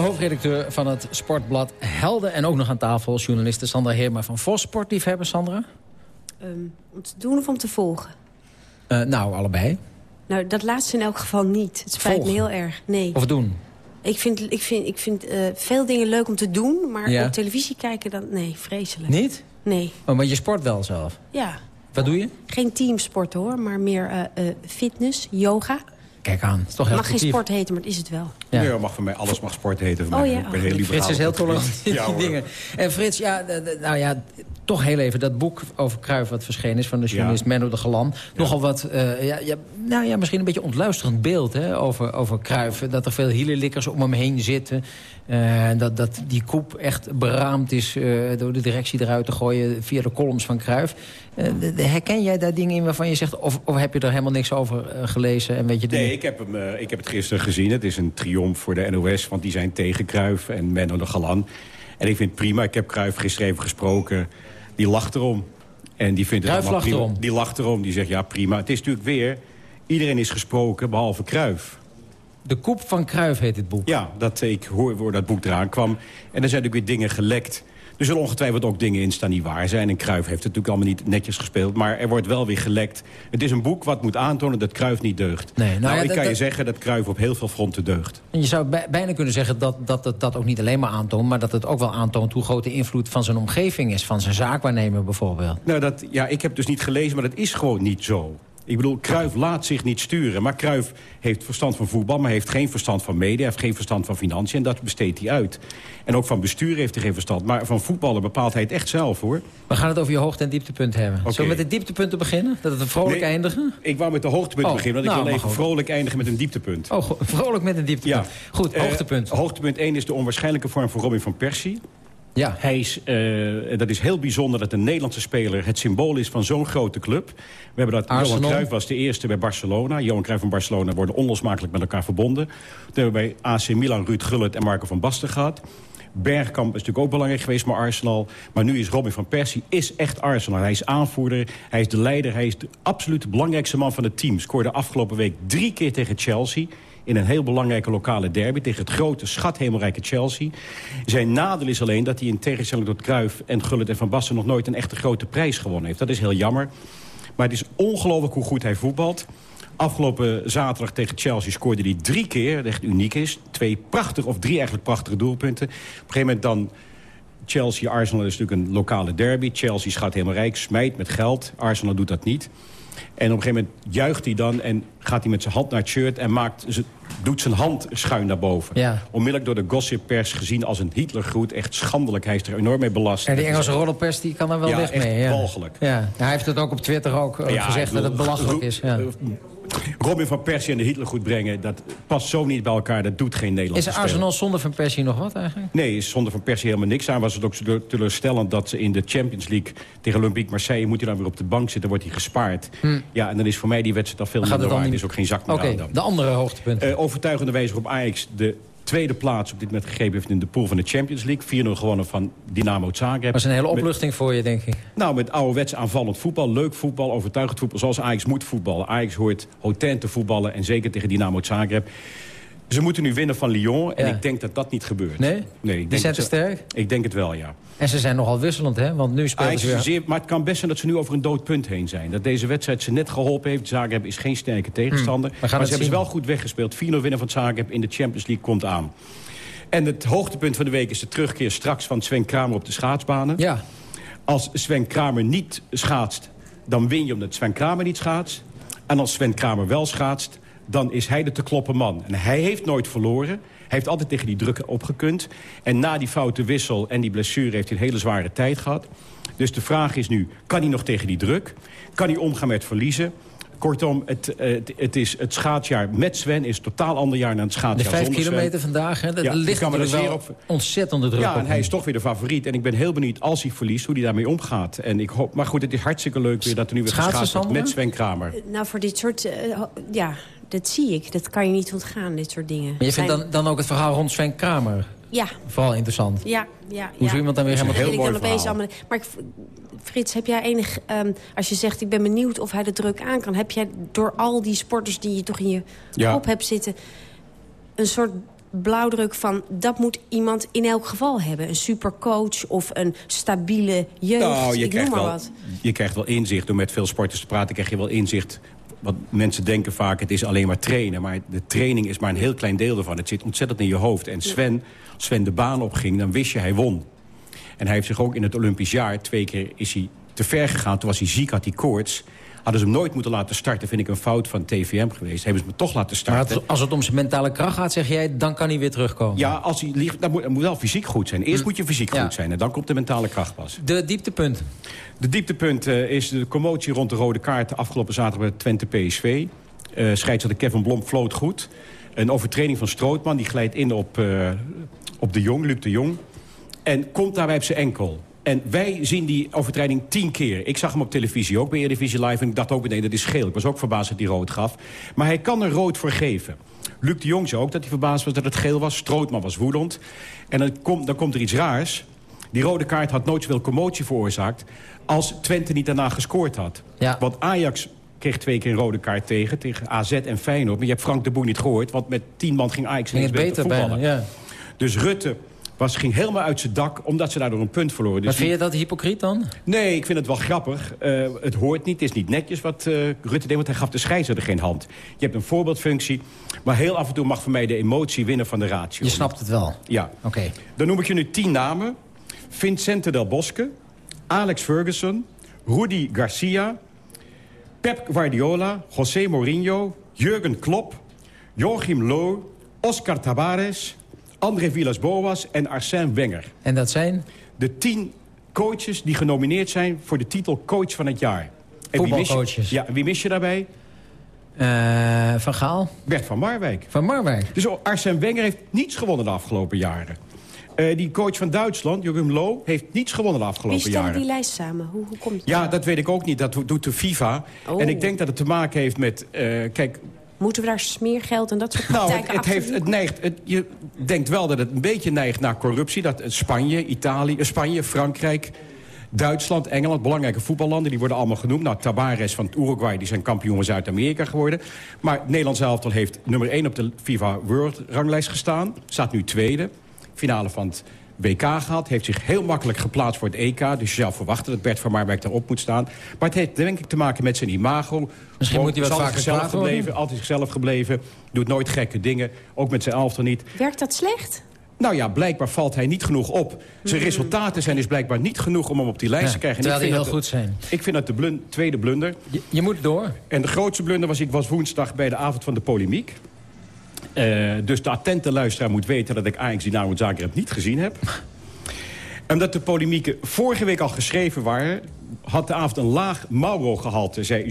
Hoofdredacteur van het Sportblad Helden. En ook nog aan tafel journaliste Sandra Heerma van Vos. Sportliefhebber, Sandra? Um, om te doen of om te volgen? Uh, nou, allebei. Nou, dat laatste in elk geval niet. Het spijt Volgen. me heel erg. Nee. Of doen? Ik vind, ik vind, ik vind eh, veel dingen leuk om te doen, maar Ja. op televisie kijken, dan, nee, vreselijk. Niet? Nee, Oh, maar je sport wel zelf. ja. Wat doe je? Geen teamsport hoor, maar meer eh, eh, fitness, yoga. Kijk aan, het is toch heel mag geen sport heten, maar het is het wel. Ja. Mag voor mij, alles mag sport heten. Voor Oh mij. ja, Ik ben heel liberaal. Frits is heel tolerant gebied. in Ja, die hoor. dingen. En Frits, ja, nou ja, toch heel even. Dat boek over Cruijff wat verschenen is van de journalist Menno de Galan. Nogal wat, eh, ja, ja, nou ja, misschien een beetje ontluisterend beeld hè, over, over Cruijff. Dat er veel hielenlikkers om hem heen zitten. Eh, dat, dat die koep echt beraamd is eh, door de directie eruit te gooien via de columns van Cruijff. Eh, herken jij daar dingen in waarvan je zegt... of, of heb je er helemaal niks over eh, gelezen en weet je Nee, ik heb, hem, eh, ik heb het gisteren gezien. Het is een triomf voor de NOS, want die zijn tegen Cruijff en Menno de Galan. En ik vind het prima. Ik heb Cruijff gisteren even gesproken. Die lacht erom. En die vindt het Cruijff allemaal lacht prima. erom? Die lacht erom. Die zegt, ja, prima. Het is natuurlijk weer... Iedereen is gesproken, behalve Cruijff. De koep van Cruijff heet dit boek. Ja, dat, ik hoor dat boek eraan kwam. En er zijn natuurlijk weer dingen gelekt. Er zullen ongetwijfeld ook dingen in staan die waar zijn. En Cruijff heeft het natuurlijk allemaal niet netjes gespeeld. Maar er wordt wel weer gelekt. Het is een boek wat moet aantonen dat Cruijff niet deugt. Nee, nou nou, ja, ik kan je zeggen dat Cruijff op heel veel fronten deugt. En je zou bij- bijna kunnen zeggen dat, dat het dat ook niet alleen maar aantoont... maar dat het ook wel aantoont hoe groot de invloed van zijn omgeving is. Van zijn zaakwaarnemer bijvoorbeeld. Nou, dat, ja, ik heb dus niet gelezen, maar dat is gewoon niet zo. Ik bedoel, Cruijff laat zich niet sturen. Maar Cruijff heeft verstand van voetbal, maar heeft geen verstand van media... heeft geen verstand van financiën en dat besteedt hij uit. En ook van bestuur heeft hij geen verstand. Maar van voetballen bepaalt hij het echt zelf, hoor. We gaan het over je hoogte- en dieptepunt hebben. Oké. Zullen we met de dieptepunten beginnen? Dat het een vrolijk Nee, eindigen? Ik wou met de hoogtepunt Oh, beginnen, want nou, ik wil mag even ook. vrolijk eindigen met een dieptepunt. Oh, [LAUGHS] vrolijk met een dieptepunt. Goed, Eh, hoogtepunt. hoogtepunt 1 is de onwaarschijnlijke vorm van Robin van Persie. Ja. Hij is, eh, dat is heel bijzonder dat een Nederlandse speler het symbool is van zo'n grote club. We hebben dat, Arsenal. Johan Cruijff was de eerste bij Barcelona. Johan Cruijff en Barcelona worden onlosmakelijk met elkaar verbonden. Toen hebben we bij AC Milan Ruud Gullit en Marco van Basten gehad. Bergkamp is natuurlijk ook belangrijk geweest met Arsenal. Maar nu is Robin van Persie is echt Arsenal. Hij is aanvoerder, hij is de leider, hij is de absoluut belangrijkste man van het team. Scoorde afgelopen week drie keer tegen Chelsea in een heel belangrijke lokale derby... tegen het grote, schathemelrijke Chelsea. Zijn nadeel is alleen dat hij in tegenstelling tot Cruijff en Gullit en Van Basten... nog nooit een echte grote prijs gewonnen heeft. Dat is heel jammer. Maar het is ongelooflijk hoe goed hij voetbalt. Afgelopen zaterdag tegen Chelsea scoorde hij drie keer, dat echt uniek is. Twee prachtige, of drie eigenlijk prachtige doelpunten. Op een gegeven moment dan... Chelsea-Arsenal is natuurlijk een lokale derby. Chelsea gaat helemaal rijk, smijt met geld. Arsenal doet dat niet. En op een gegeven moment juicht hij dan en gaat hij met zijn hand naar het shirt... en maakt, ze- doet zijn hand schuin naar boven. Ja. Onmiddellijk door de gossippers gezien als een Hitlergroet. Echt schandelijk, hij is er enorm mee belast. En die Engelse roddelpers die kan er wel Ja, weg echt mee. Ja. walgelijk. Ja. Hij heeft het ook op Twitter ook eh, Ja, gezegd dat het belachelijk is. Ja. Robin van Persie en de Hitler goed brengen... dat past zo niet bij elkaar, dat doet geen Is Nederlandse speler. Arsenal zonder Van Persie nog wat eigenlijk? Nee, is zonder Van Persie helemaal niks aan. Was het ook zo teleurstellend dat ze in de Champions League... tegen Olympique Marseille moet hij dan weer op de bank zitten... wordt hij gespaard. Hm. Ja, en dan is voor mij die wedstrijd al veel minder het waard. niet- is ook geen zak meer Oké, aan dan. de andere hoogtepunt. Eh, overtuigende wijze op Ajax de tweede plaats op dit moment gegeven heeft... in de pool van de Champions League. 4-0 gewonnen van Dynamo Zagreb. Dat is een hele opluchting voor je, denk ik. nou, met ouderwets aanvallend voetbal, leuk voetbal, overtuigend voetbal... zoals Ajax moet voetballen. Ajax hoort hotent te voetballen en zeker tegen Dynamo Zagreb. Ze moeten nu winnen van Lyon en Ja. ik denk dat dat niet gebeurt. Nee? nee ik Die zijn te sterk? Ik denk het wel, ja. En ze zijn nogal wisselend, hè? Want nu spelen ze weer... zeer, maar het kan best zijn dat ze nu over een dood punt heen zijn. Dat deze wedstrijd ze net geholpen heeft. Zagreb is geen sterke tegenstander. Hmm, maar ze hebben ze wel goed weggespeeld. 4-0 winnen van Zagreb in de Champions League komt aan. En het hoogtepunt van de week is de terugkeer straks van Sven Kramer op de schaatsbanen. Ja. Als Sven Kramer niet schaatst, dan win je omdat Sven Kramer niet schaatst. En als Sven Kramer wel schaatst, dan is hij de te kloppen man. En hij heeft nooit verloren. Hij heeft altijd tegen die druk opgekund. En na die foute wissel en die blessure heeft hij een hele zware tijd gehad. Dus de vraag is nu, kan hij nog tegen die druk? Kan hij omgaan met verliezen? Kortom, het, eh, het, het, is, het schaatsjaar met Sven is een totaal ander jaar dan het De schaatsjaar vijf zonder Sven. kilometer vandaag, hè? Dat Ja, ligt kan er wel op- ontzettende druk Ja, op en hij is toch weer de favoriet. En ik ben heel benieuwd als hij verliest hoe hij daarmee omgaat. En ik hoop, maar goed, het is hartstikke leuk weer dat er nu weer Schaatsen, geschaatst wordt met? Sven Kramer. Nou, voor dit soort... eh, ja, dat zie ik. Dat kan je niet ontgaan, dit soort dingen. Maar je vindt dan, dan ook het verhaal rond Sven Kramer Ja, vooral interessant? ja, ja. Hoe ja. zou iemand dan weer helemaal- Heel ik mooi verhaal. allemaal- Maar ik, Frits, heb jij enig... ehm, als je zegt, ik ben benieuwd of hij de druk aan kan... heb jij door al die sporters die je toch in je Ja. kop hebt zitten... een soort blauwdruk van... dat moet iemand in elk geval hebben. Een supercoach of een stabiele jeugd. Nou, je ik noem krijgt, maar wel, wat. je krijgt wel inzicht. Door met veel sporters te praten krijg je wel inzicht wat mensen denken vaak, het is alleen maar trainen. Maar de training is maar een heel klein deel ervan. Het zit ontzettend in je hoofd. En Sven, als Sven de baan opging, dan wist je hij won. En hij heeft zich ook in het Olympisch jaar... twee keer is hij te ver gegaan. Toen was hij ziek, had hij koorts. Hadden ze hem nooit moeten laten starten, vind ik een fout van TVM geweest. Hebben ze hem toch laten starten. Maar als het om zijn mentale kracht gaat, zeg jij, dan kan hij weer terugkomen. Ja, als hij ligt, dan moet, dan moet wel fysiek goed zijn. Eerst moet je fysiek goed zijn en dan komt de mentale kracht pas. De dieptepunt? De dieptepunt uh, is de commotie rond de rode kaart... afgelopen zaterdag bij Twente PSV. Uh, scheidsrechter Kevin Blom floot goed. Een overtreding van Strootman, die glijdt in op, uh, op de Jong, Luc de Jong. En komt daarbij op zijn enkel. En wij zien die overtreding tien keer. Ik zag hem op televisie ook bij Eredivisie Live... en ik dacht ook meteen, dat is geel. Ik was ook verbaasd dat hij rood gaf. Maar hij kan er rood voor geven. Luc de Jong zei ook dat hij verbaasd was dat het geel was. Strootman was woedend. En dan komt, dan komt er iets raars. Die rode kaart had nooit zoveel commotie veroorzaakt... als Twente niet daarna gescoord had. Ja. Want Ajax kreeg twee keer een rode kaart tegen, tegen AZ en Feyenoord. Maar je hebt Frank de Boer niet gehoord, want met tien man ging Ajax ineens beter voetballen. bijna, ja. Dus Rutte was, ging helemaal uit zijn dak, omdat ze daardoor een punt verloren. Dus Maar vind je dat hypocriet dan? Nee, ik vind het wel grappig. Eh, het hoort niet, het is niet netjes wat eh, Rutte deed... want hij gaf de scheidsrechter geen hand. Je hebt een voorbeeldfunctie, maar heel af en toe mag voor mij de emotie winnen van de ratio. Je snapt het wel? Ja. Oké. Dan noem ik je nu tien namen. Vincente Del Bosque, Alex Ferguson, Rudy Garcia... Pep Guardiola, José Mourinho, Jurgen Klopp... Joachim Löw, Oscar Tabares, André Villas-Boas en Arsène Wenger. En dat zijn? De tien coaches die genomineerd zijn voor de titel coach van het jaar. En wie mis je- Voetbalcoaches. Ja, wie mis je daarbij? Eh, van Gaal? Bert van Marwijk. Van Marwijk. Dus Arsène Wenger heeft niets gewonnen de afgelopen jaren. Eh, die coach van Duitsland, Jurgen Loh, heeft niets gewonnen de Wie afgelopen jaren. die lijst samen? Hoe, hoe komt het? Ja, dat weet ik ook niet. Dat doet de FIFA. Oh. En ik denk dat het te maken heeft met... eh, kijk, Moeten we daar smeergeld en dat soort nou, praktijken het, het, heeft, het neigt, het, je denkt wel dat het een beetje neigt naar corruptie. Dat Spanje, Italië, eh, Spanje, Frankrijk, Duitsland, Engeland... belangrijke voetballanden, die worden allemaal genoemd. Nou, Tabares van Uruguay, die zijn kampioen van Zuid-Amerika geworden. Maar Nederlands elftal heeft nummer 1 op de FIFA World Ranglijst gestaan. Staat nu tweede. Finale van het WK gehad. Heeft zich heel makkelijk geplaatst voor het EK. Dus je zou verwachten dat Bert van Marwijk daarop moet staan. Maar het heeft denk ik te maken met zijn imago. Misschien moet hij wat vaker zichzelf worden. gebleven, altijd zichzelf gebleven. Doet nooit gekke dingen. Ook met zijn elftal niet. Werkt dat slecht? Nou ja, blijkbaar valt hij niet genoeg op. Zijn resultaten zijn dus blijkbaar niet genoeg om hem op die lijst Ja, te krijgen. terwijl ik die vind heel dat goed de- zijn. Ik vind dat de blun- tweede blunder. Je, je moet door. En de grootste blunder was, ik was woensdag bij de avond van de polemiek. Eh, dus de attente luisteraar moet weten dat ik Ajax Dynamo Zagreb niet gezien heb. [LAUGHS] Omdat de polemieken vorige week al geschreven waren... had de avond een laag Mauro-gehalte, zei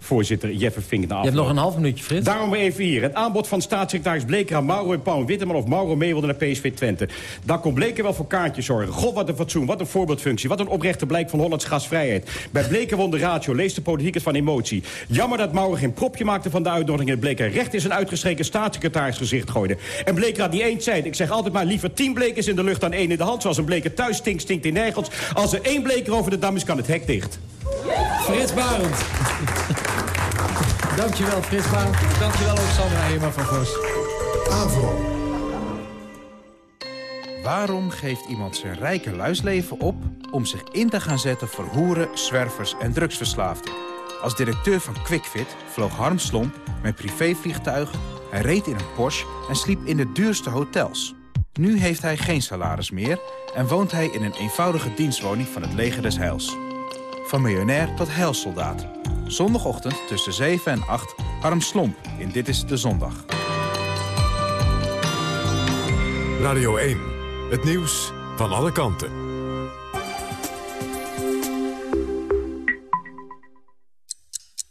juryvoorzitter Jeffe Vink na Je hebt nog een half minuutje, Frits. Daarom even hier. Het aanbod van staatssecretaris Bleker aan Mauro en Paul Witteman... of Mauro mee wilde naar PSV Twente. Daar kon Bleker wel voor kaartjes zorgen. God, wat een fatsoen, wat een voorbeeldfunctie... wat een oprechte blijk van Hollands gasvrijheid. Bij Bleker won de ratio, lees de politiek het van emotie. Jammer dat Mauro geen propje maakte van de uitnodiging... en Bleker recht in zijn uitgestreken staatssecretaris gezicht gooide. En Bleker had niet eens tijd. Ik zeg altijd maar liever tien blekers in de lucht dan één in de hand... zoals een bleker thuis stinkt, stinkt in nergens. Als er één bleker over de dam is, kan het hek dicht. Frits Barend. Dankjewel, Frits Barend. Dankjewel ook Sandra Heerma van Vos. Avro. Waarom geeft iemand zijn rijke luisleven op om zich in te gaan zetten voor hoeren, zwervers en drugsverslaafden? Als directeur van QuickFit vloog Harm Slomp met privévliegtuigen, hij reed in een Porsche en sliep in de duurste hotels. Nu heeft hij geen salaris meer en woont hij in een eenvoudige dienstwoning van het leger des Heils. Van miljonair tot heilsoldaat. Zondagochtend tussen 7 en 8 Harm Slomp in Dit is de Zondag. Radio 1. Het nieuws van alle kanten.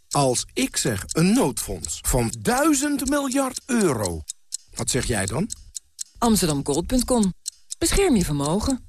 Als ik zeg een noodfonds van 1000 miljard euro, wat zeg jij dan? Amsterdamgold.com. Bescherm je vermogen.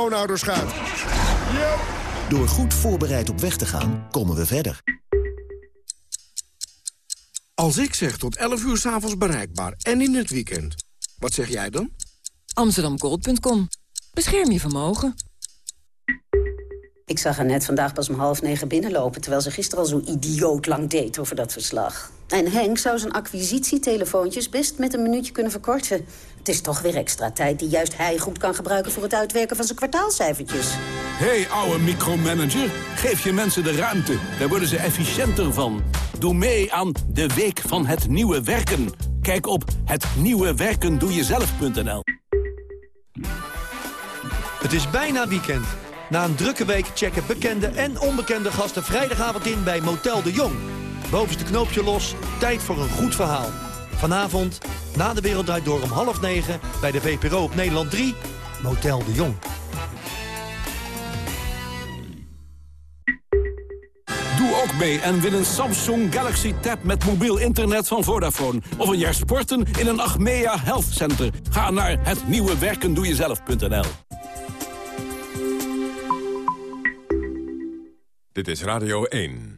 schoonouders gaat. Door goed voorbereid op weg te gaan, komen we verder. Als ik zeg tot 11 uur s'avonds bereikbaar en in het weekend, wat zeg jij dan? Amsterdamgold.com. Bescherm je vermogen. Ik zag haar net vandaag pas om half negen binnenlopen... terwijl ze gisteren al zo idioot lang deed over dat verslag. En Henk zou zijn acquisitietelefoontjes best met een minuutje kunnen verkorten. Het is toch weer extra tijd die juist hij goed kan gebruiken... voor het uitwerken van zijn kwartaalcijfertjes. hey, ouwe micromanager, geef je mensen de ruimte. Daar worden ze efficiënter van. Doe mee aan de Week van het Nieuwe Werken. Kijk op hetnieuwewerkendoejezelf.nl Het is bijna weekend. Na een drukke week checken bekende en onbekende gasten vrijdagavond in bij Motel de Jong. Bovenste knoopje los, tijd voor een goed verhaal. Vanavond, na de Wereld Draait Door om half negen... bij de VPRO op Nederland 3, Motel de Jong. Doe ook mee en win een Samsung Galaxy Tab met mobiel internet van Vodafone. Of een jaar sporten in een Achmea Health Center. Ga naar hetnieuwewerkendoejezelf.nl Dit is Radio 1.